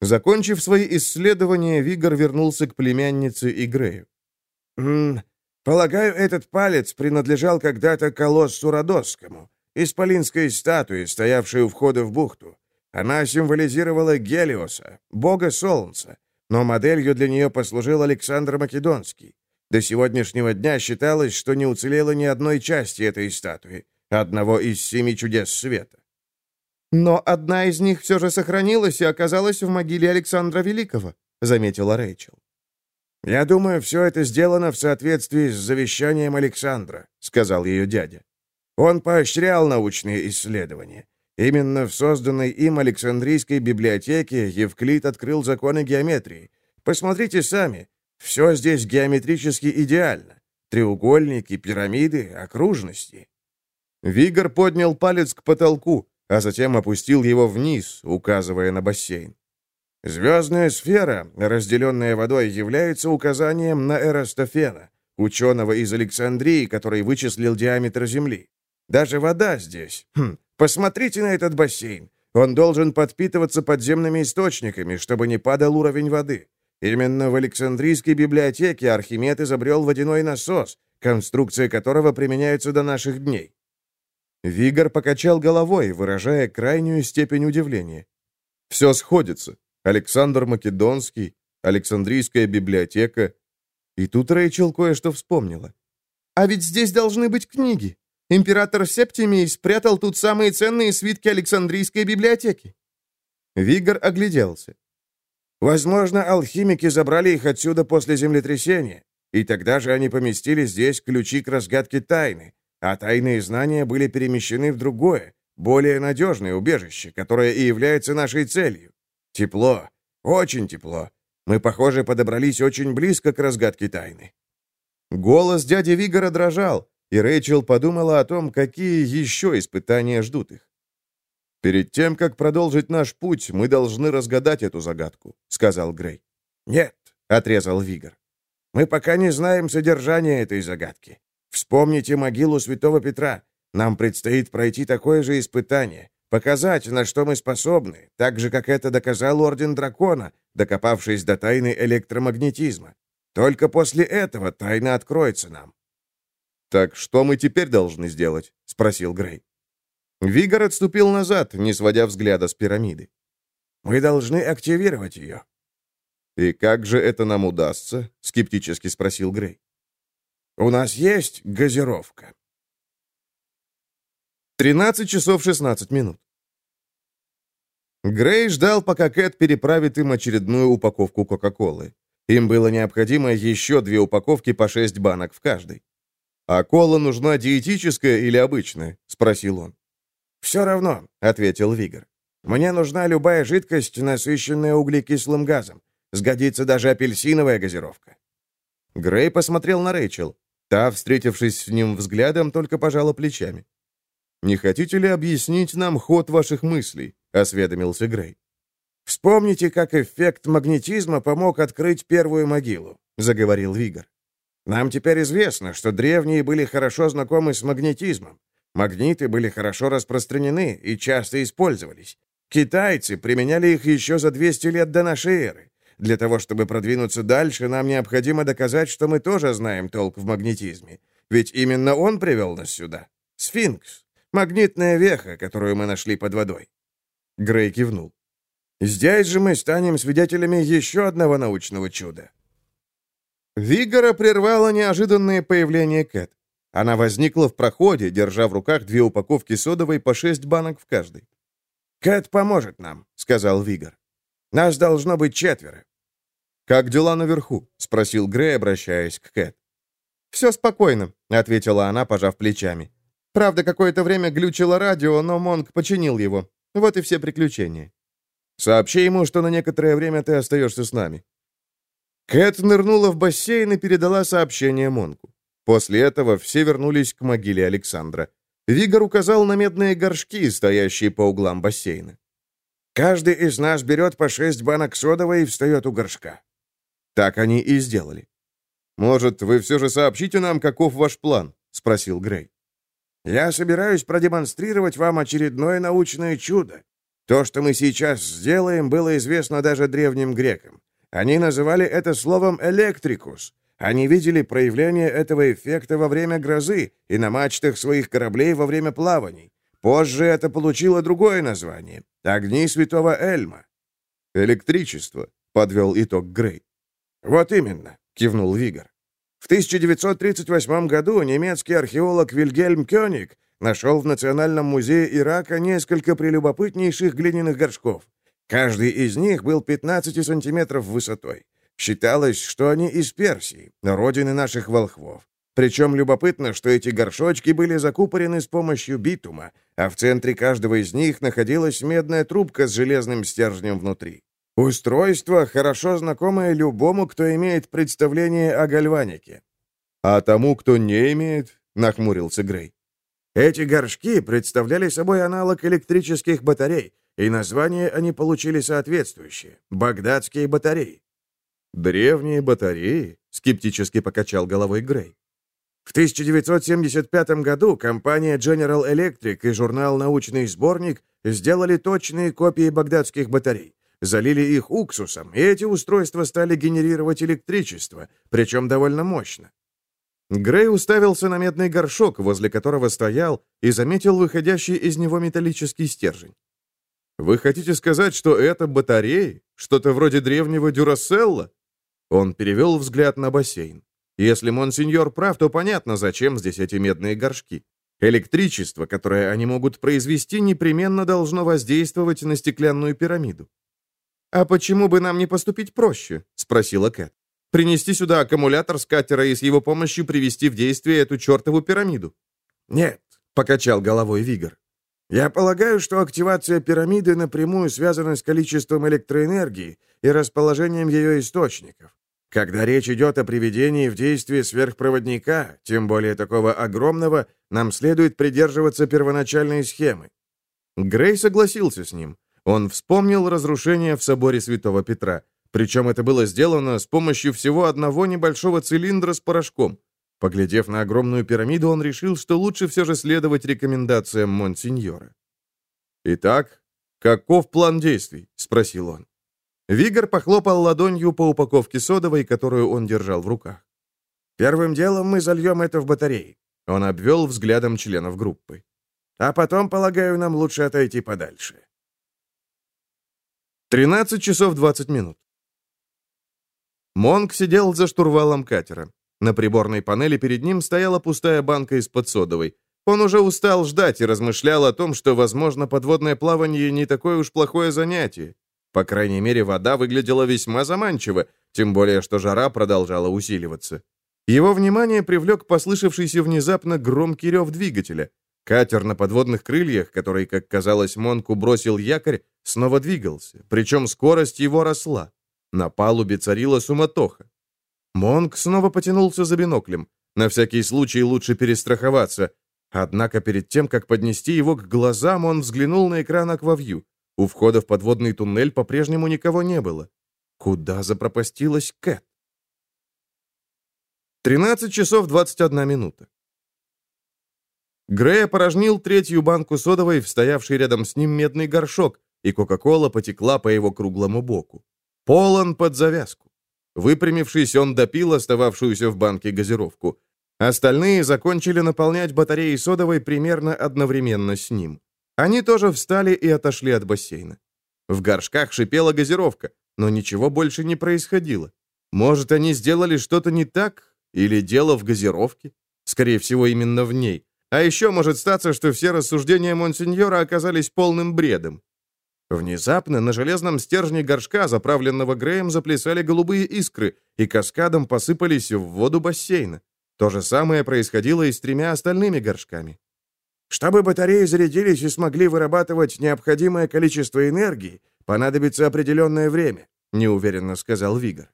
Закончив свои исследования, Вигор вернулся к племяннице и Грею. «М -м, «Полагаю, этот палец принадлежал когда-то колоссу Родосскому, исполинской статуе, стоявшей у входа в бухту. Она символизировала Гелиоса, бога солнца, но моделью для нее послужил Александр Македонский. До сегодняшнего дня считалось, что не уцелело ни одной части этой статуи, одного из семи чудес света. «Но одна из них все же сохранилась и оказалась в могиле Александра Великого», — заметила Рэйчел. «Я думаю, все это сделано в соответствии с завещанием Александра», — сказал ее дядя. «Он поощрял научные исследования. Именно в созданной им Александрийской библиотеке Евклид открыл законы геометрии. Посмотрите сами, все здесь геометрически идеально. Треугольники, пирамиды, окружности». Вигор поднял палец к потолку, а затем опустил его вниз, указывая на бассейн. Звездная сфера, разделенная водой, является указанием на Эрастофена, ученого из Александрии, который вычислил диаметр Земли. Даже вода здесь. Хм, посмотрите на этот бассейн. Он должен подпитываться подземными источниками, чтобы не падал уровень воды. Именно в Александрийской библиотеке Архимед изобрел водяной насос, конструкция которого применяется до наших дней. Вигор покачал головой, выражая крайнюю степень удивления. «Все сходится. Александр Македонский, Александрийская библиотека». И тут Рэйчел кое-что вспомнила. «А ведь здесь должны быть книги. Император Септимий спрятал тут самые ценные свитки Александрийской библиотеки». Вигор огляделся. «Возможно, алхимики забрали их отсюда после землетрясения, и тогда же они поместили здесь ключи к разгадке тайны, а тайные знания были перемещены в другое, более надежное убежище, которое и является нашей целью. Тепло, очень тепло. Мы, похоже, подобрались очень близко к разгадке тайны». Голос дяди Вигора дрожал, и Рэйчел подумала о том, какие еще испытания ждут их. «Перед тем, как продолжить наш путь, мы должны разгадать эту загадку», — сказал Грей. «Нет», — отрезал Вигор. «Мы пока не знаем содержание этой загадки. Вспомните могилу святого Петра. Нам предстоит пройти такое же испытание, показать, на что мы способны, так же, как это доказал Орден Дракона, докопавшись до тайны электромагнетизма. Только после этого тайна откроется нам. «Так что мы теперь должны сделать?» — спросил Грей. Вигор отступил назад, не сводя взгляда с пирамиды. «Мы должны активировать ее». «И как же это нам удастся?» — скептически спросил Грей. У нас есть газировка?» 13 часов 16 минут. Грей ждал, пока Кэт переправит им очередную упаковку Кока-Колы. Им было необходимо еще две упаковки по шесть банок в каждой. «А кола нужна диетическая или обычная?» — спросил он. «Все равно», — ответил Вигор. «Мне нужна любая жидкость, насыщенная углекислым газом. Сгодится даже апельсиновая газировка». Грей посмотрел на Рэйчел. Та, встретившись с ним взглядом, только пожала плечами. «Не хотите ли объяснить нам ход ваших мыслей?» — осведомился Грей. «Вспомните, как эффект магнетизма помог открыть первую могилу», — заговорил Вигор. «Нам теперь известно, что древние были хорошо знакомы с магнетизмом. Магниты были хорошо распространены и часто использовались. Китайцы применяли их еще за 200 лет до нашей эры. Для того, чтобы продвинуться дальше, нам необходимо доказать, что мы тоже знаем толк в магнетизме. Ведь именно он привел нас сюда. Сфинкс. Магнитная веха, которую мы нашли под водой. Грей кивнул. Здесь же мы станем свидетелями еще одного научного чуда. Вигора прервало неожиданное появление Кэт. Она возникла в проходе, держа в руках две упаковки содовой по шесть банок в каждой. «Кэт поможет нам», — сказал Вигор. «Нас должно быть четверо. «Как дела наверху?» — спросил Грей, обращаясь к Кэт. «Все спокойно», — ответила она, пожав плечами. «Правда, какое-то время глючило радио, но Монг починил его. Вот и все приключения. Сообщи ему, что на некоторое время ты остаешься с нами». Кэт нырнула в бассейн и передала сообщение Монку. После этого все вернулись к могиле Александра. Вигор указал на медные горшки, стоящие по углам бассейна. «Каждый из нас берет по шесть банок содовой и встает у горшка». Так они и сделали. «Может, вы все же сообщите нам, каков ваш план?» — спросил Грей. «Я собираюсь продемонстрировать вам очередное научное чудо. То, что мы сейчас сделаем, было известно даже древним грекам. Они называли это словом «электрикус». Они видели проявление этого эффекта во время грозы и на мачтах своих кораблей во время плаваний. Позже это получило другое название — «Огни святого Эльма». «Электричество», — подвел итог Грей. «Вот именно», — кивнул Вигор. В 1938 году немецкий археолог Вильгельм Кёник нашел в Национальном музее Ирака несколько прелюбопытнейших глиняных горшков. Каждый из них был 15 сантиметров высотой. Считалось, что они из Персии, родины наших волхвов. Причем любопытно, что эти горшочки были закупорены с помощью битума, а в центре каждого из них находилась медная трубка с железным стержнем внутри. Устройство, хорошо знакомое любому, кто имеет представление о гальванике. «А тому, кто не имеет?» — нахмурился Грей. Эти горшки представляли собой аналог электрических батарей, и название они получили соответствующее — «Багдадские батареи». «Древние батареи?» — скептически покачал головой Грей. В 1975 году компания General Electric и журнал «Научный сборник» сделали точные копии багдадских батарей, залили их уксусом, и эти устройства стали генерировать электричество, причем довольно мощно. Грей уставился на медный горшок, возле которого стоял, и заметил выходящий из него металлический стержень. «Вы хотите сказать, что это батареи? Что-то вроде древнего дюраселла?» Он перевел взгляд на бассейн. Если монсеньор прав, то понятно, зачем здесь эти медные горшки. Электричество, которое они могут произвести, непременно должно воздействовать на стеклянную пирамиду. «А почему бы нам не поступить проще?» — спросила Кэт. «Принести сюда аккумулятор с катера и с его помощью привести в действие эту чертову пирамиду?» «Нет», — покачал головой Вигор. «Я полагаю, что активация пирамиды напрямую связана с количеством электроэнергии и расположением ее источников. Когда речь идет о приведении в действие сверхпроводника, тем более такого огромного, нам следует придерживаться первоначальной схемы». Грей согласился с ним. Он вспомнил разрушение в соборе Святого Петра. Причем это было сделано с помощью всего одного небольшого цилиндра с порошком. Поглядев на огромную пирамиду, он решил, что лучше все же следовать рекомендациям Монсеньора. «Итак, каков план действий?» — спросил он. Вигор похлопал ладонью по упаковке содовой, которую он держал в руках. «Первым делом мы зальем это в батареи». Он обвел взглядом членов группы. «А потом, полагаю, нам лучше отойти подальше». 13 часов 20 минут. Монк сидел за штурвалом катера. На приборной панели перед ним стояла пустая банка из-под содовой. Он уже устал ждать и размышлял о том, что, возможно, подводное плавание не такое уж плохое занятие. По крайней мере, вода выглядела весьма заманчиво, тем более, что жара продолжала усиливаться. Его внимание привлек послышавшийся внезапно громкий рев двигателя. Катер на подводных крыльях, который, как казалось, Монку бросил якорь, снова двигался, причем скорость его росла. На палубе царила суматоха. Монк снова потянулся за биноклем. На всякий случай лучше перестраховаться. Однако перед тем, как поднести его к глазам, он взглянул на экран аквавью. У входа в подводный туннель по-прежнему никого не было. Куда запропастилась Кэт? 13 часов 21 минута. Грей опорожнил третью банку содовой в стоявший рядом с ним медный горшок, и Кока-Кола потекла по его круглому боку. Полон под завязку. Выпрямившись, он допил остававшуюся в банке газировку. Остальные закончили наполнять батареи содовой примерно одновременно с ним. Они тоже встали и отошли от бассейна. В горшках шипела газировка, но ничего больше не происходило. Может, они сделали что-то не так? Или дело в газировке? Скорее всего, именно в ней. А еще может статься, что все рассуждения Монсеньора оказались полным бредом. Внезапно на железном стержне горшка, заправленного Греем, заплясали голубые искры и каскадом посыпались в воду бассейна. То же самое происходило и с тремя остальными горшками. Чтобы батареи зарядились и смогли вырабатывать необходимое количество энергии, понадобится определенное время», — неуверенно сказал Вигор.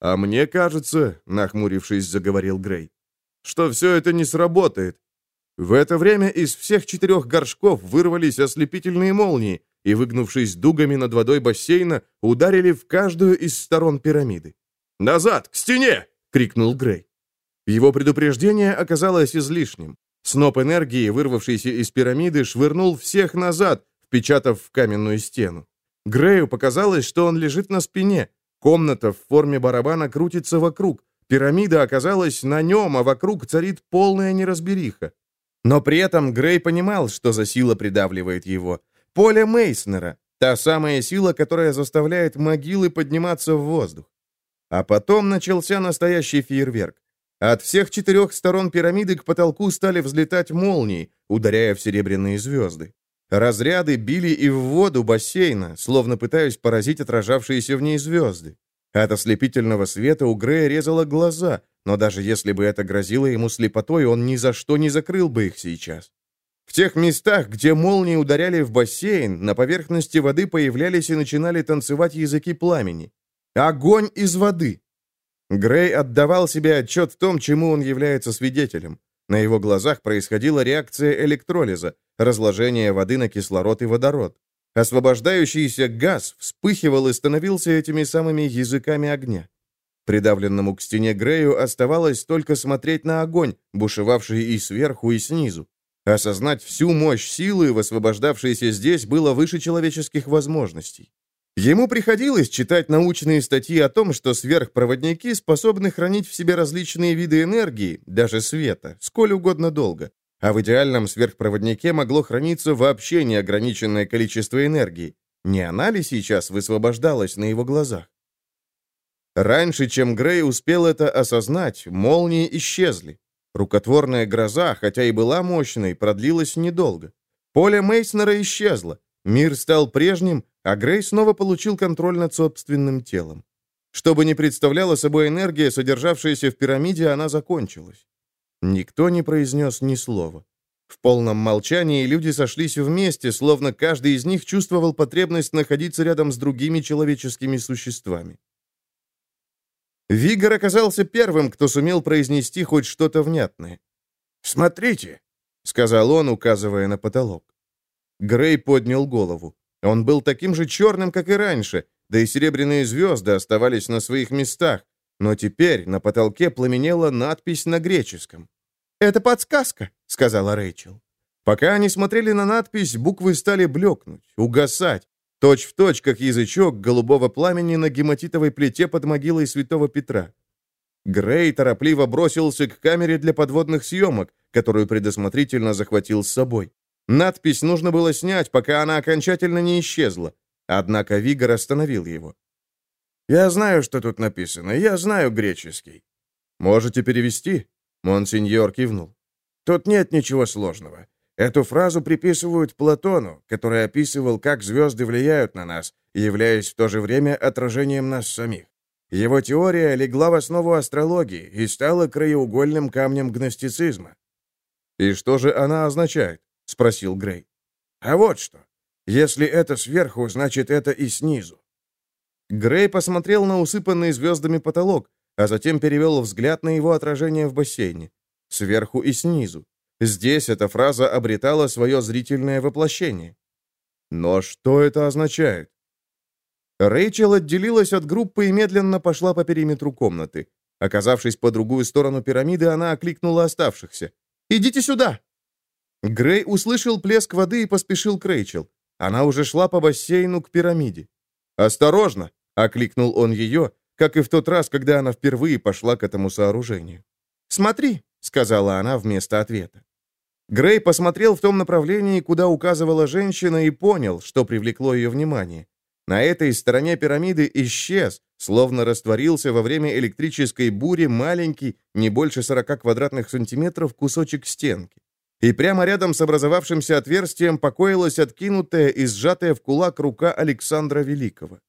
«А мне кажется», — нахмурившись, заговорил Грей, «что все это не сработает. В это время из всех четырех горшков вырвались ослепительные молнии и, выгнувшись дугами над водой бассейна, ударили в каждую из сторон пирамиды. «Назад, к стене!» — крикнул Грей. Его предупреждение оказалось излишним. Сноп энергии, вырвавшийся из пирамиды, швырнул всех назад, впечатав в каменную стену. Грею показалось, что он лежит на спине. Комната в форме барабана крутится вокруг. Пирамида оказалась на нем, а вокруг царит полная неразбериха. Но при этом Грей понимал, что за сила придавливает его. Поле Мейснера, та самая сила, которая заставляет могилы подниматься в воздух. А потом начался настоящий фейерверк. От всех четырех сторон пирамиды к потолку стали взлетать молнии, ударяя в серебряные звезды. Разряды били и в воду бассейна, словно пытаясь поразить отражавшиеся в ней звезды. От ослепительного света у Грея резало глаза, но даже если бы это грозило ему слепотой, он ни за что не закрыл бы их сейчас. В тех местах, где молнии ударяли в бассейн, на поверхности воды появлялись и начинали танцевать языки пламени. Огонь из воды. Грей отдавал себе отчет в том, чему он является свидетелем. На его глазах происходила реакция электролиза, разложение воды на кислород и водород. Освобождающийся газ вспыхивал и становился этими самыми языками огня. Придавленному к стене Грею оставалось только смотреть на огонь, бушевавший и сверху, и снизу. Осознать всю мощь силы, высвобождавшейся здесь, было выше человеческих возможностей. Ему приходилось читать научные статьи о том, что сверхпроводники способны хранить в себе различные виды энергии, даже света, сколь угодно долго. А в идеальном сверхпроводнике могло храниться вообще неограниченное количество энергии. Не она ли сейчас высвобождалась на его глазах? Раньше, чем Грей успел это осознать, молнии исчезли. Рукотворная гроза, хотя и была мощной, продлилась недолго. Поле Мейснера исчезло. Мир стал прежним, а Грей снова получил контроль над собственным телом. Что бы ни представляла собой энергия, содержавшаяся в пирамиде, она закончилась. Никто не произнес ни слова. В полном молчании люди сошлись вместе, словно каждый из них чувствовал потребность находиться рядом с другими человеческими существами. Вигор оказался первым, кто сумел произнести хоть что-то внятное. «Смотрите», — сказал он, указывая на потолок. Грей поднял голову. Он был таким же черным, как и раньше, да и серебряные звезды оставались на своих местах, но теперь на потолке пламенела надпись на греческом. «Это подсказка», — сказала Рэйчел. Пока они смотрели на надпись, буквы стали блекнуть, угасать, Точь в точь, как язычок голубого пламени на гематитовой плите под могилой святого Петра. Грей торопливо бросился к камере для подводных съемок, которую предусмотрительно захватил с собой. Надпись нужно было снять, пока она окончательно не исчезла. Однако Вигор остановил его. «Я знаю, что тут написано. Я знаю греческий». «Можете перевести?» Монсеньор кивнул. «Тут нет ничего сложного. Эту фразу приписывают Платону, который описывал, как звезды влияют на нас, являясь в то же время отражением нас самих. Его теория легла в основу астрологии и стала краеугольным камнем гностицизма. «И что же она означает?» — спросил Грей. «А вот что. Если это сверху, значит, это и снизу». Грей посмотрел на усыпанный звездами потолок, а затем перевел взгляд на его отражение в бассейне. Сверху и снизу. Здесь эта фраза обретала свое зрительное воплощение. Но что это означает? Рэйчел отделилась от группы и медленно пошла по периметру комнаты. Оказавшись по другую сторону пирамиды, она окликнула оставшихся. «Идите сюда!» Грей услышал плеск воды и поспешил к Рэйчел. Она уже шла по бассейну к пирамиде. «Осторожно!» — окликнул он ее, как и в тот раз, когда она впервые пошла к этому сооружению. «Смотри!» — сказала она вместо ответа. Грей посмотрел в том направлении, куда указывала женщина, и понял, что привлекло ее внимание. На этой стороне пирамиды исчез, словно растворился во время электрической бури маленький, не больше 40 квадратных сантиметров, кусочек стенки. И прямо рядом с образовавшимся отверстием покоилась откинутая и сжатая в кулак рука Александра Великого.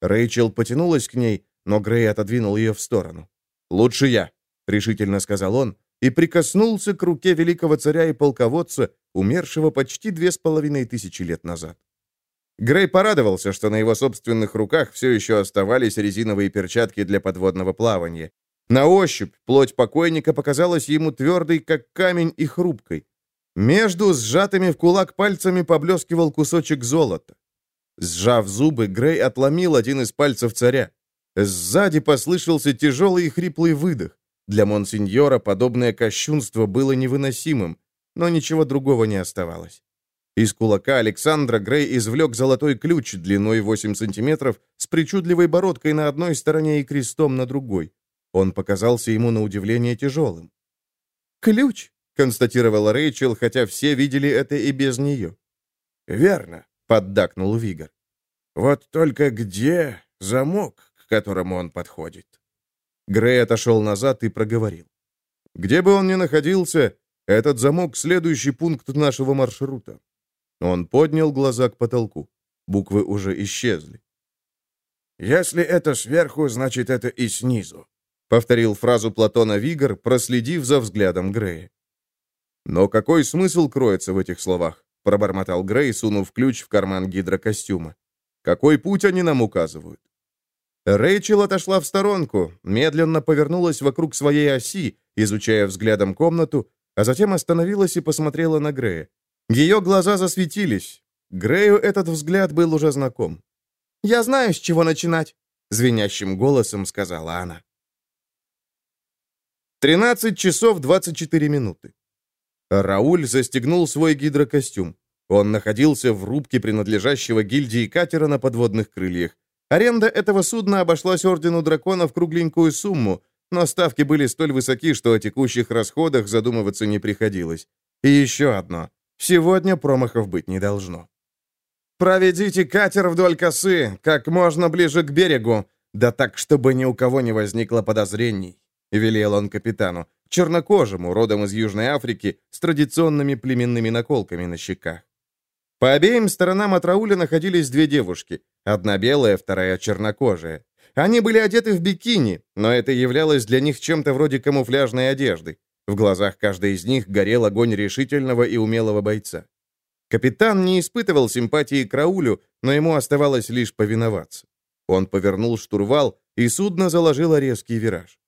Рэйчел потянулась к ней, но Грей отодвинул ее в сторону. «Лучше я», — решительно сказал он, и прикоснулся к руке великого царя и полководца, умершего почти две с половиной тысячи лет назад. Грей порадовался, что на его собственных руках все еще оставались резиновые перчатки для подводного плавания. На ощупь плоть покойника показалась ему твердой, как камень, и хрупкой. Между сжатыми в кулак пальцами поблескивал кусочек золота. Сжав зубы, Грей отломил один из пальцев царя. Сзади послышался тяжелый и хриплый выдох. Для монсеньора подобное кощунство было невыносимым, но ничего другого не оставалось. Из кулака Александра Грей извлек золотой ключ длиной 8 сантиметров с причудливой бородкой на одной стороне и крестом на другой. Он показался ему на удивление тяжелым. «Ключ», — констатировала Рэйчел, хотя все видели это и без нее. «Верно», — поддакнул Вигор. «Вот только где замок, к которому он подходит?» Грей отошел назад и проговорил. «Где бы он ни находился, этот замок — следующий пункт нашего маршрута. Он поднял глаза к потолку. Буквы уже исчезли. «Если это сверху, значит, это и снизу», — повторил фразу Платона Вигор, проследив за взглядом Грея. «Но какой смысл кроется в этих словах?» — пробормотал Грей, сунув ключ в карман гидрокостюма. «Какой путь они нам указывают?» Рэйчел отошла в сторонку, медленно повернулась вокруг своей оси, изучая взглядом комнату, а затем остановилась и посмотрела на Грея. Ее глаза засветились. Грею этот взгляд был уже знаком. «Я знаю, с чего начинать», — звенящим голосом сказала она. 13 часов 24 минуты. Рауль застегнул свой гидрокостюм. Он находился в рубке принадлежащего гильдии катера на подводных крыльях. Аренда этого судна обошлась Ордену Дракона в кругленькую сумму, но ставки были столь высоки, что о текущих расходах задумываться не приходилось. И еще одно. Сегодня промахов быть не должно. «Проведите катер вдоль косы, как можно ближе к берегу, да так, чтобы ни у кого не возникло подозрений», — велел он капитану, чернокожему, родом из Южной Африки, с традиционными племенными наколками на щеках. По обеим сторонам от Рауля находились две девушки, одна белая, вторая чернокожая. Они были одеты в бикини, но это являлось для них чем-то вроде камуфляжной одежды. В глазах каждой из них горел огонь решительного и умелого бойца. Капитан не испытывал симпатии к Раулю, но ему оставалось лишь повиноваться. Он повернул штурвал, и судно заложило резкий вираж.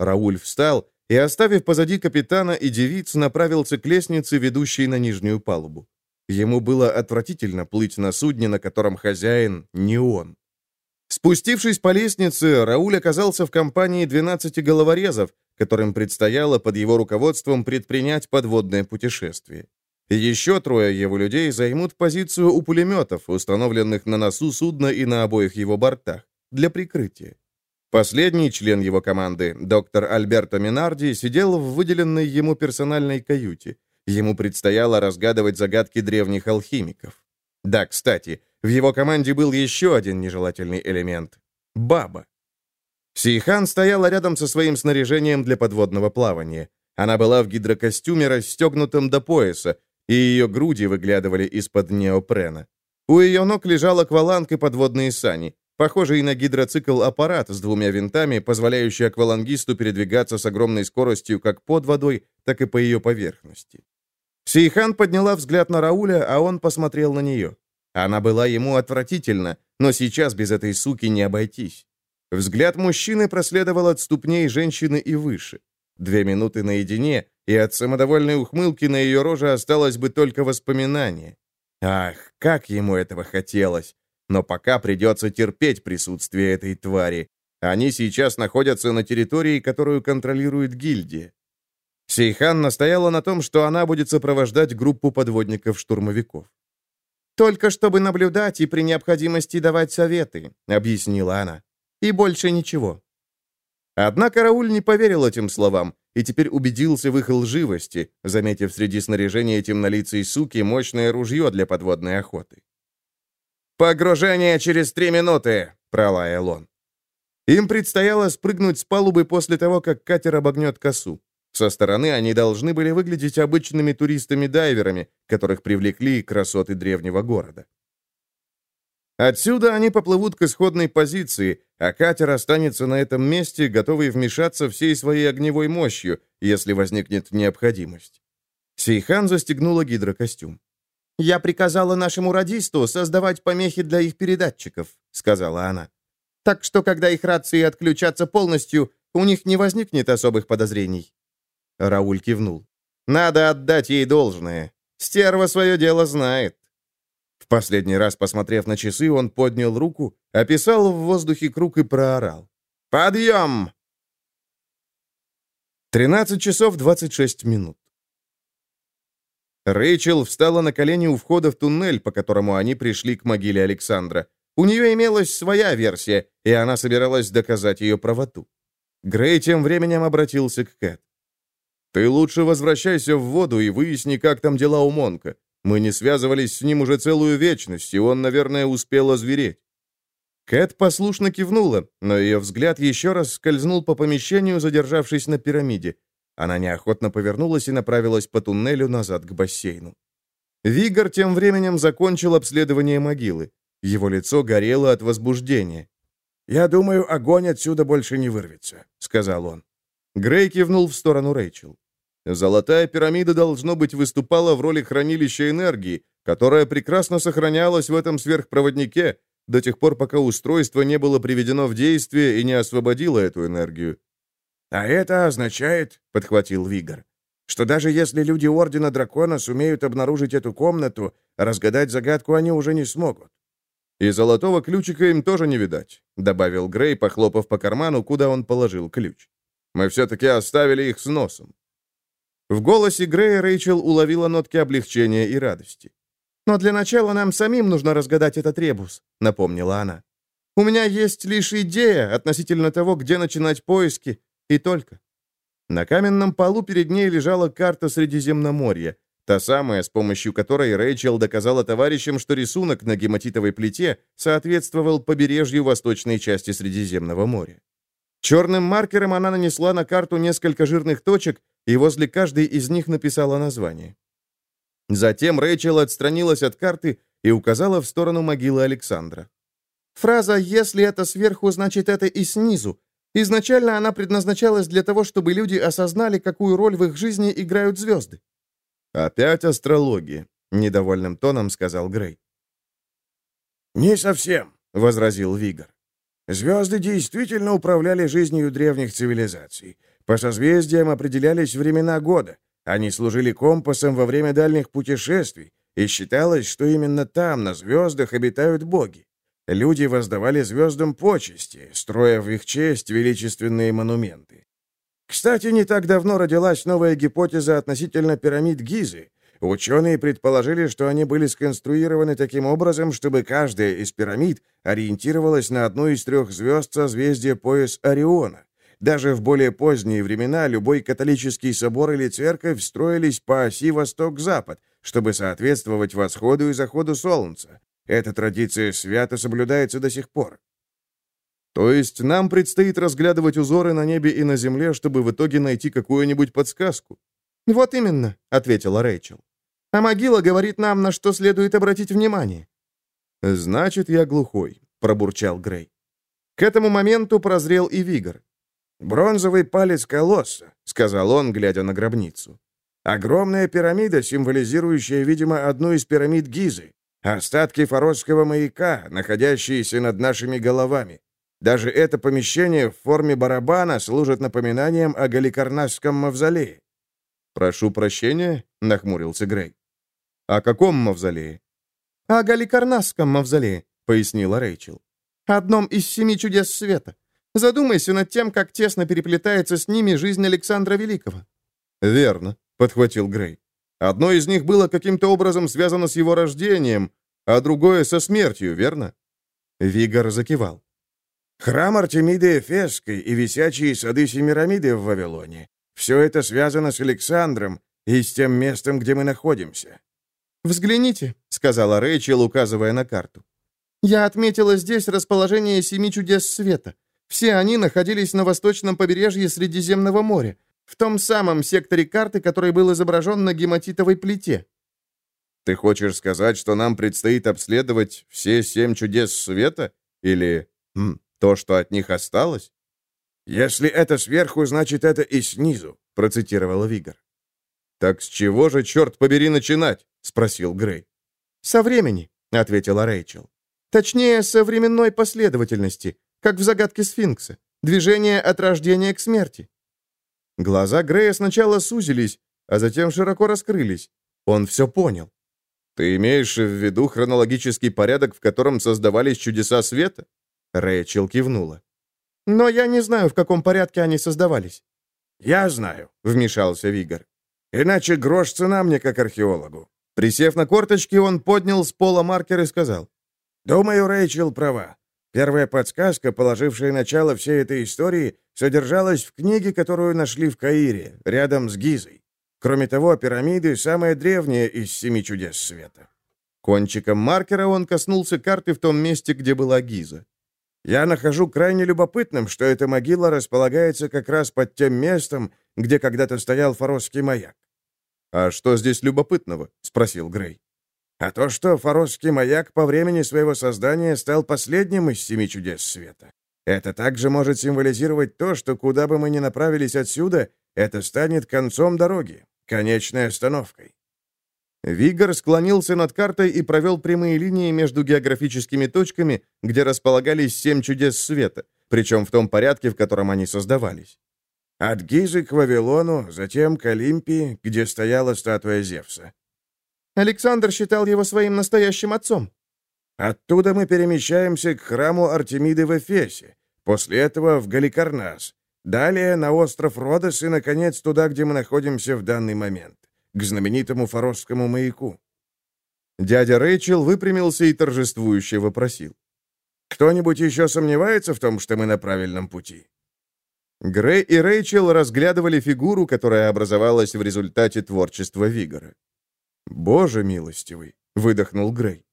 Рауль встал и, оставив позади капитана и девиц, направился к лестнице, ведущей на нижнюю палубу. Ему было отвратительно плыть на судне, на котором хозяин не он. Спустившись по лестнице, Рауль оказался в компании 12 головорезов, которым предстояло под его руководством предпринять подводное путешествие. Еще трое его людей займут позицию у пулеметов, установленных на носу судна и на обоих его бортах, для прикрытия. Последний член его команды, доктор Альберто Минарди, сидел в выделенной ему персональной каюте. Ему предстояло разгадывать загадки древних алхимиков. Да, кстати, в его команде был еще один нежелательный элемент — баба. Сейхан стояла рядом со своим снаряжением для подводного плавания. Она была в гидрокостюме, расстегнутом до пояса, и ее груди выглядывали из-под неопрена. У ее ног лежал акваланг и подводные сани, похожий на гидроцикл-аппарат с двумя винтами, позволяющий аквалангисту передвигаться с огромной скоростью как под водой, так и по ее поверхности. Сейхан подняла взгляд на Рауля, а он посмотрел на нее. Она была ему отвратительна, но сейчас без этой суки не обойтись. Взгляд мужчины проследовал от ступней женщины и выше. Две минуты наедине, и от самодовольной ухмылки на ее роже осталось бы только воспоминание. Ах, как ему этого хотелось! Но пока придется терпеть присутствие этой твари. Они сейчас находятся на территории, которую контролирует гильдия. Сейхан настояла на том, что она будет сопровождать группу подводников-штурмовиков. «Только чтобы наблюдать и при необходимости давать советы», — объяснила она. И больше ничего. Однако Рауль не поверил этим словам и теперь убедился в их лживости, заметив среди снаряжения темнолицей суки мощное ружье для подводной охоты. «Погружение через три минуты!» — пролаял он. Им предстояло спрыгнуть с палубы после того, как катер обогнет косу. Со стороны они должны были выглядеть обычными туристами-дайверами, которых привлекли красоты древнего города. Отсюда они поплывут к исходной позиции, а катер останется на этом месте, готовый вмешаться всей своей огневой мощью, если возникнет необходимость. Сейхан застегнула гидрокостюм. «Я приказала нашему радисту создавать помехи для их передатчиков», — сказала она. «Так что, когда их рации отключатся полностью, у них не возникнет особых подозрений». Рауль кивнул. «Надо отдать ей должное. Стерва свое дело знает». В последний раз, посмотрев на часы, он поднял руку, описал в воздухе круг и проорал. «Подъем!» 13 часов 26 минут. Рэйчел встала на колени у входа в туннель, по которому они пришли к могиле Александра. У нее имелась своя версия, и она собиралась доказать ее правоту. Грей тем временем обратился к Кэт. «Ты лучше возвращайся в воду и выясни, как там дела у Монка. Мы не связывались с ним уже целую вечность, и он, наверное, успел озвереть». Кэт послушно кивнула, но ее взгляд еще раз скользнул по помещению, задержавшись на пирамиде. Она неохотно повернулась и направилась по туннелю назад к бассейну. Вигор тем временем закончил обследование могилы. Его лицо горело от возбуждения. «Я думаю, огонь отсюда больше не вырвется», — сказал он. Грей кивнул в сторону Рэйчел. Золотая пирамида, должно быть, выступала в роли хранилища энергии, которая прекрасно сохранялась в этом сверхпроводнике до тех пор, пока устройство не было приведено в действие и не освободило эту энергию. «А это означает, — подхватил Вигор, — что даже если люди Ордена Дракона сумеют обнаружить эту комнату, разгадать загадку они уже не смогут. «И золотого ключика им тоже не видать», — добавил Грей, похлопав по карману, куда он положил ключ. «Мы все-таки оставили их с носом». В голосе Грея Рэйчел уловила нотки облегчения и радости. «Но для начала нам самим нужно разгадать этот ребус», — напомнила она. «У меня есть лишь идея относительно того, где начинать поиски, и только». На каменном полу перед ней лежала карта Средиземноморья, Та самая, с помощью которой Рэйчел доказала товарищам, что рисунок на гематитовой плите соответствовал побережью восточной части Средиземного моря. Черным маркером она нанесла на карту несколько жирных точек и возле каждой из них написала название. Затем Рэйчел отстранилась от карты и указала в сторону могилы Александра. Фраза «если это сверху, значит это и снизу». Изначально она предназначалась для того, чтобы люди осознали, какую роль в их жизни играют звезды. «Опять астрология», — недовольным тоном сказал Грей. «Не совсем», — возразил Вигор. «Звезды действительно управляли жизнью древних цивилизаций. По созвездиям определялись времена года. Они служили компасом во время дальних путешествий, и считалось, что именно там, на звездах, обитают боги. Люди воздавали звездам почести, строя в их честь величественные монументы. Кстати, не так давно родилась новая гипотеза относительно пирамид Гизы. Ученые предположили, что они были сконструированы таким образом, чтобы каждая из пирамид ориентировалась на одну из трех звезд созвездия пояс Ориона. Даже в более поздние времена любой католический собор или церковь строились по оси восток-запад, чтобы соответствовать восходу и заходу солнца. Эта традиция свято соблюдается до сих пор. То есть нам предстоит разглядывать узоры на небе и на земле, чтобы в итоге найти какую-нибудь подсказку. Вот именно, ответила Рэйчел. А могила говорит нам, на что следует обратить внимание. Значит, я глухой, пробурчал Грей. К этому моменту прозрел и Вигор. «Бронзовый палец колосса», — сказал он, глядя на гробницу. «Огромная пирамида, символизирующая, видимо, одну из пирамид Гизы. Остатки фаросского маяка, находящиеся над нашими головами. Даже это помещение в форме барабана служит напоминанием о Галикарнасском мавзолее. «Прошу прощения», — нахмурился Грей. «О каком мавзолее?» «О Галикарнасском мавзолее», — пояснила Рэйчел. «Одном из семи чудес света. Задумайся над тем, как тесно переплетается с ними жизнь Александра Великого». «Верно», — подхватил Грей. «Одно из них было каким-то образом связано с его рождением, а другое — со смертью, верно?» Вигор закивал. Храм Артемиды Эфесской и висячие сады Семирамиды в Вавилоне. Все это связано с Александром и с тем местом, где мы находимся». «Взгляните», — сказала Рэйчел, указывая на карту. «Я отметила здесь расположение семи чудес света. Все они находились на восточном побережье Средиземного моря, в том самом секторе карты, который был изображен на гематитовой плите». «Ты хочешь сказать, что нам предстоит обследовать все семь чудес света? Или... Хм, то, что от них осталось? «Если это сверху, значит, это и снизу», — процитировал Вигор. «Так с чего же, черт побери, начинать?» — спросил Грей. «Со времени», — ответила Рэйчел. «Точнее, со временной последовательности, как в загадке сфинкса. Движение от рождения к смерти». Глаза Грея сначала сузились, а затем широко раскрылись. Он все понял. «Ты имеешь в виду хронологический порядок, в котором создавались чудеса света?» Рэйчел кивнула. «Но я не знаю, в каком порядке они создавались». «Я знаю», — вмешался Вигор. «Иначе грош цена мне как археологу». Присев на корточки, он поднял с пола маркер и сказал. «Думаю, Рэйчел права. Первая подсказка, положившая начало всей этой истории, содержалась в книге, которую нашли в Каире, рядом с Гизой. Кроме того, пирамиды — самая древняя из семи чудес света. Кончиком маркера он коснулся карты в том месте, где была Гиза. Я нахожу крайне любопытным, что эта могила располагается как раз под тем местом, где когда-то стоял форосский маяк. «А что здесь любопытного?» — спросил Грей. «А то, что форосский маяк по времени своего создания стал последним из семи чудес света. Это также может символизировать то, что куда бы мы ни направились отсюда, это станет концом дороги, конечной остановкой. Вигор склонился над картой и провел прямые линии между географическими точками, где располагались семь чудес света, причем в том порядке, в котором они создавались. От Гизы к Вавилону, затем к Олимпии, где стояла статуя Зевса. Александр считал его своим настоящим отцом. Оттуда мы перемещаемся к храму Артемиды в Эфесе, после этого в Галикарнас, Далее на остров Родос и, наконец, туда, где мы находимся в данный момент, к знаменитому Форосскому маяку. Дядя Рэйчел выпрямился и торжествующе вопросил. «Кто-нибудь еще сомневается в том, что мы на правильном пути?» Грей и Рэйчел разглядывали фигуру, которая образовалась в результате творчества Вигора. «Боже милостивый!» — выдохнул Грей.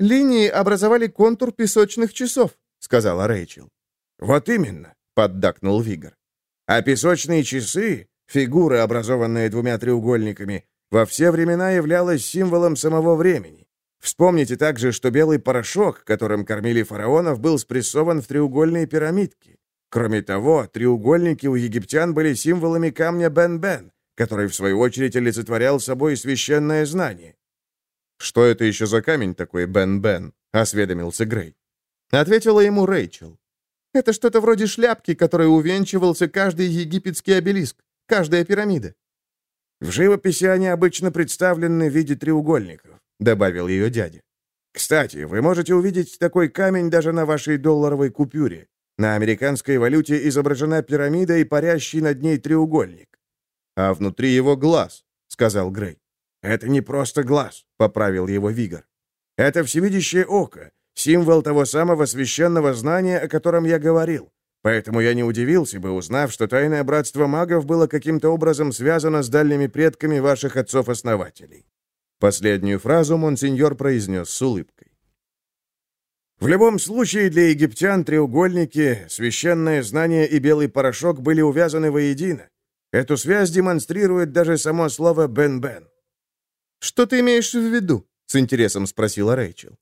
«Линии образовали контур песочных часов», — сказала Рэйчел. «Вот именно. — поддакнул Вигор. «А песочные часы, фигура, образованная двумя треугольниками, во все времена являлась символом самого времени. Вспомните также, что белый порошок, которым кормили фараонов, был спрессован в треугольные пирамидки. Кроме того, треугольники у египтян были символами камня Бен-Бен, который, в свою очередь, олицетворял собой священное знание. «Что это еще за камень такой Бен-Бен?» — осведомился Грей. Ответила ему Рэйчел. Это что-то вроде шляпки, которой увенчивался каждый египетский обелиск, каждая пирамида. В живописи они обычно представлены в виде треугольников, добавил ее дядя. Кстати, вы можете увидеть такой камень даже на вашей долларовой купюре. На американской валюте изображена пирамида и парящий над ней треугольник. А внутри его глаз, сказал Грей. Это не просто глаз, поправил его Вигор. Это всевидящее око, Символ того самого священного знания, о котором я говорил. Поэтому я не удивился бы, узнав, что тайное братство магов было каким-то образом связано с дальними предками ваших отцов-основателей». Последнюю фразу монсеньор произнес с улыбкой. В любом случае, для египтян треугольники, священное знание и белый порошок были увязаны воедино. Эту связь демонстрирует даже само слово «бен-бен». «Что ты имеешь в виду?» — с интересом спросила Рэйчел.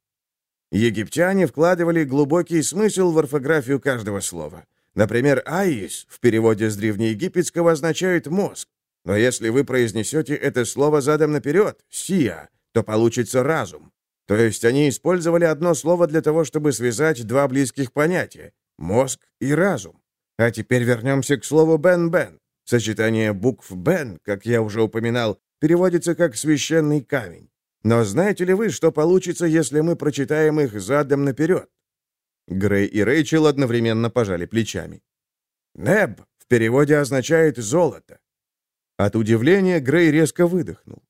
Египтяне вкладывали глубокий смысл в орфографию каждого слова. Например, «аис» в переводе с древнеегипетского означает «мозг». Но если вы произнесете это слово задом наперед, «сия», то получится «разум». То есть они использовали одно слово для того, чтобы связать два близких понятия — мозг и разум. А теперь вернемся к слову «бен-бен». Сочетание букв «бен», как я уже упоминал, переводится как «священный камень». Но знаете ли вы, что получится, если мы прочитаем их задом наперед?» Грей и Рэйчел одновременно пожали плечами. «Неб» в переводе означает «золото». От удивления Грей резко выдохнул.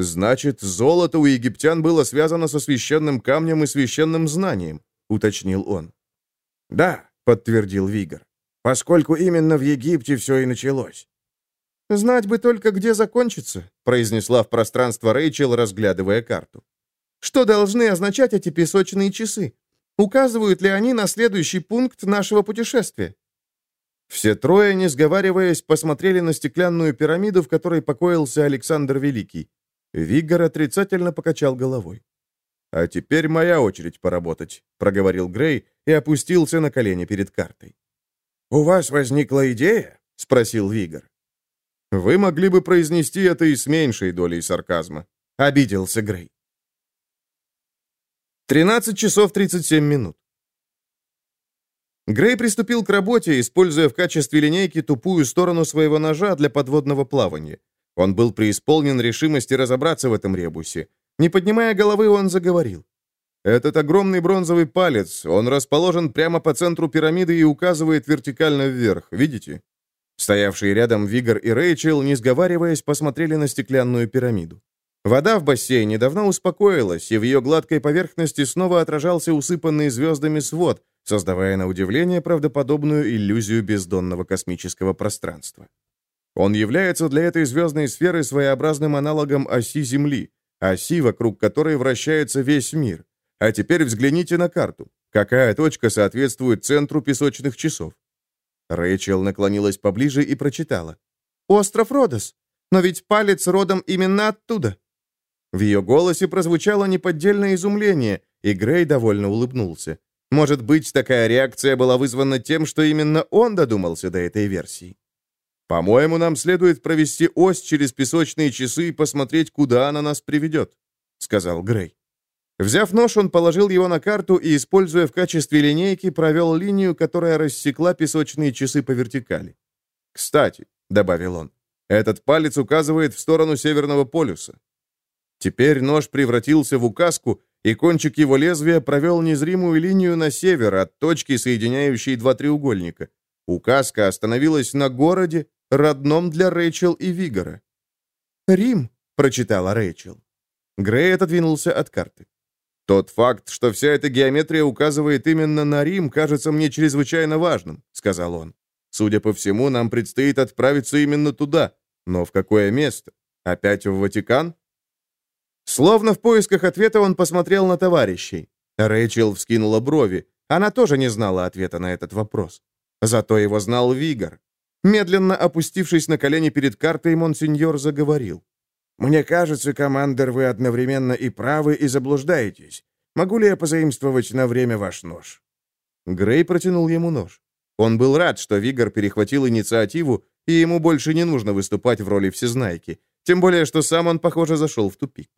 «Значит, золото у египтян было связано со священным камнем и священным знанием», — уточнил он. «Да», — подтвердил Вигор, «поскольку именно в Египте все и началось. «Знать бы только, где закончится», — произнесла в пространство Рэйчел, разглядывая карту. «Что должны означать эти песочные часы? Указывают ли они на следующий пункт нашего путешествия?» Все трое, не сговариваясь, посмотрели на стеклянную пирамиду, в которой покоился Александр Великий. Вигор отрицательно покачал головой. «А теперь моя очередь поработать», — проговорил Грей и опустился на колени перед картой. «У вас возникла идея?» — спросил Вигор. Вы могли бы произнести это и с меньшей долей сарказма. Обиделся Грей. 13 часов 37 минут. Грей приступил к работе, используя в качестве линейки тупую сторону своего ножа для подводного плавания. Он был преисполнен решимости разобраться в этом ребусе. Не поднимая головы, он заговорил. Этот огромный бронзовый палец, он расположен прямо по центру пирамиды и указывает вертикально вверх, видите? Стоявшие рядом Вигор и Рэйчел, не сговариваясь, посмотрели на стеклянную пирамиду. Вода в бассейне давно успокоилась, и в ее гладкой поверхности снова отражался усыпанный звездами свод, создавая на удивление правдоподобную иллюзию бездонного космического пространства. Он является для этой звездной сферы своеобразным аналогом оси Земли, оси, вокруг которой вращается весь мир. А теперь взгляните на карту. Какая точка соответствует центру песочных часов? Рэйчел наклонилась поближе и прочитала. «Остров Родос. Но ведь палец родом именно оттуда». В ее голосе прозвучало неподдельное изумление, и Грей довольно улыбнулся. Может быть, такая реакция была вызвана тем, что именно он додумался до этой версии. «По-моему, нам следует провести ось через песочные часы и посмотреть, куда она нас приведет», — сказал Грей. Взяв нож, он положил его на карту и, используя в качестве линейки, провел линию, которая рассекла песочные часы по вертикали. «Кстати», — добавил он, — «этот палец указывает в сторону Северного полюса». Теперь нож превратился в указку, и кончик его лезвия провел незримую линию на север от точки, соединяющей два треугольника. Указка остановилась на городе, родном для Рэйчел и Вигора. «Рим», — прочитала Рэйчел. Грей отодвинулся от карты. Тот факт, что вся эта геометрия указывает именно на Рим, кажется мне чрезвычайно важным, сказал он. Судя по всему, нам предстоит отправиться именно туда. Но в какое место? Опять в Ватикан? Словно в поисках ответа он посмотрел на товарищей. Рэйчел вскинула брови. Она тоже не знала ответа на этот вопрос. Зато его знал Вигор. Медленно опустившись на колени перед картой, монсеньор заговорил. «Мне кажется, командир, вы одновременно и правы, и заблуждаетесь. Могу ли я позаимствовать на время ваш нож?» Грей протянул ему нож. Он был рад, что Вигор перехватил инициативу, и ему больше не нужно выступать в роли всезнайки. Тем более, что сам он, похоже, зашел в тупик.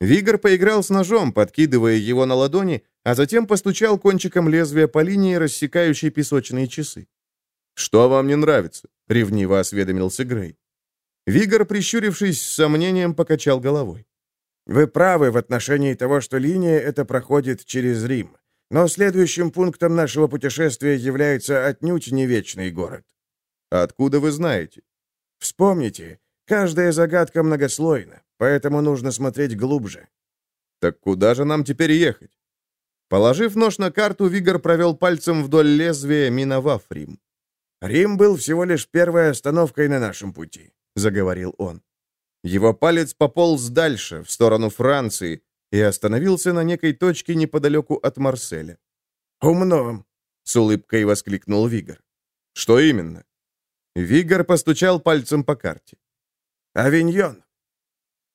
Вигор поиграл с ножом, подкидывая его на ладони, а затем постучал кончиком лезвия по линии, рассекающей песочные часы. «Что вам не нравится?» — ревниво осведомился Грей. Вигор, прищурившись, с сомнением покачал головой. «Вы правы в отношении того, что линия эта проходит через Рим. Но следующим пунктом нашего путешествия является отнюдь не вечный город». «Откуда вы знаете?» «Вспомните, каждая загадка многослойна, поэтому нужно смотреть глубже». «Так куда же нам теперь ехать?» Положив нож на карту, Вигор провел пальцем вдоль лезвия, миновав Рим. «Рим был всего лишь первой остановкой на нашем пути. — заговорил он. Его палец пополз дальше, в сторону Франции, и остановился на некой точке неподалеку от Марселя. «Умно!» — с улыбкой воскликнул Вигор. «Что именно?» Вигор постучал пальцем по карте. «Авиньон!»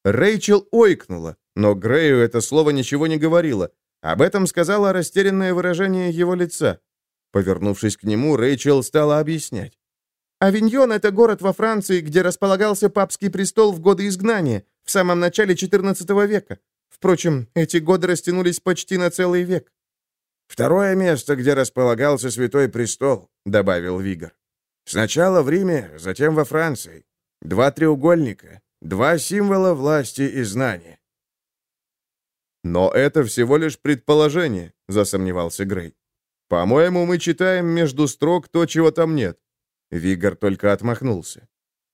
Рэйчел ойкнула, но Грею это слово ничего не говорило. Об этом сказала растерянное выражение его лица. Повернувшись к нему, Рэйчел стала объяснять. Авиньон — это город во Франции, где располагался папский престол в годы изгнания, в самом начале XIV века. Впрочем, эти годы растянулись почти на целый век. «Второе место, где располагался Святой Престол», — добавил Вигор. «Сначала в Риме, затем во Франции. Два треугольника, два символа власти и знания». «Но это всего лишь предположение», — засомневался Грей. «По-моему, мы читаем между строк то, чего там нет. Вигор только отмахнулся.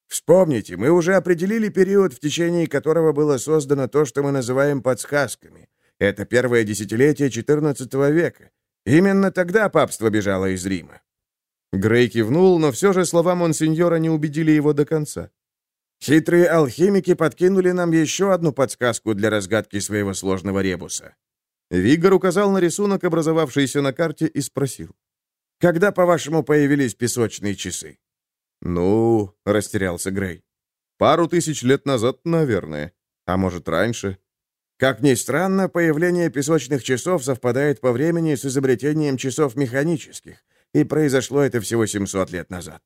«Вспомните, мы уже определили период, в течение которого было создано то, что мы называем подсказками. Это первое десятилетие XIV века. Именно тогда папство бежало из Рима». Грей кивнул, но все же слова монсеньора не убедили его до конца. «Хитрые алхимики подкинули нам еще одну подсказку для разгадки своего сложного ребуса». Вигор указал на рисунок, образовавшийся на карте, и спросил. Когда, по-вашему, появились песочные часы?» «Ну...» — растерялся Грей. «Пару тысяч лет назад, наверное. А может, раньше?» Как ни странно, появление песочных часов совпадает по времени с изобретением часов механических, и произошло это всего 700 лет назад.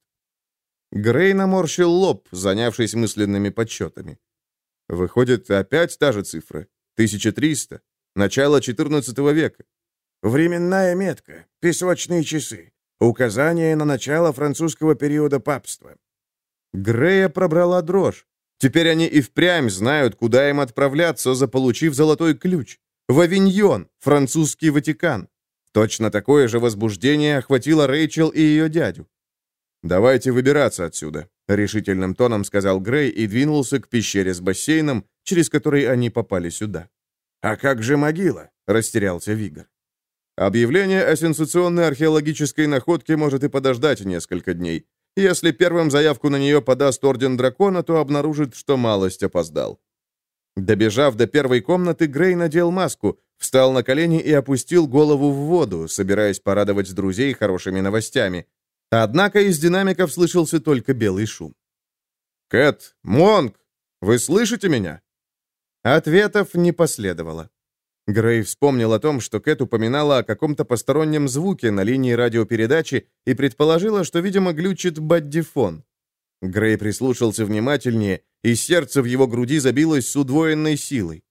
Грей наморщил лоб, занявшись мысленными подсчетами. Выходит, опять та же цифра. 1300. Начало 14 века. Временная метка. Песочные часы. Указание на начало французского периода папства. Грея пробрала дрожь. Теперь они и впрямь знают, куда им отправляться, заполучив золотой ключ. В Авиньон, французский Ватикан. Точно такое же возбуждение охватило Рэйчел и ее дядю. «Давайте выбираться отсюда», — решительным тоном сказал Грей и двинулся к пещере с бассейном, через который они попали сюда. «А как же могила?» — растерялся Вигор. Объявление о сенсационной археологической находке может и подождать несколько дней. Если первым заявку на нее подаст Орден Дракона, то обнаружит, что малость опоздал. Добежав до первой комнаты, Грей надел маску, встал на колени и опустил голову в воду, собираясь порадовать друзей хорошими новостями. Однако из динамиков слышался только белый шум. «Кэт! Монг! Вы слышите меня?» Ответов не последовало. Грей вспомнил о том, что Кэт упоминала о каком-то постороннем звуке на линии радиопередачи и предположила, что, видимо, глючит баддифон. Грей прислушался внимательнее, и сердце в его груди забилось с удвоенной силой.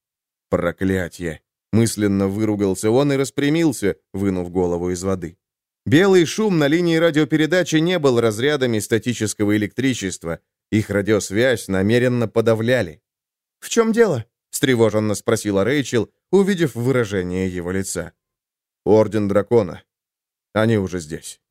«Проклятье!» — мысленно выругался он и распрямился, вынув голову из воды. Белый шум на линии радиопередачи не был разрядами статического электричества. Их радиосвязь намеренно подавляли. «В чем дело?» — встревоженно спросила Рэйчел, увидев выражение его лица. «Орден Дракона. Они уже здесь».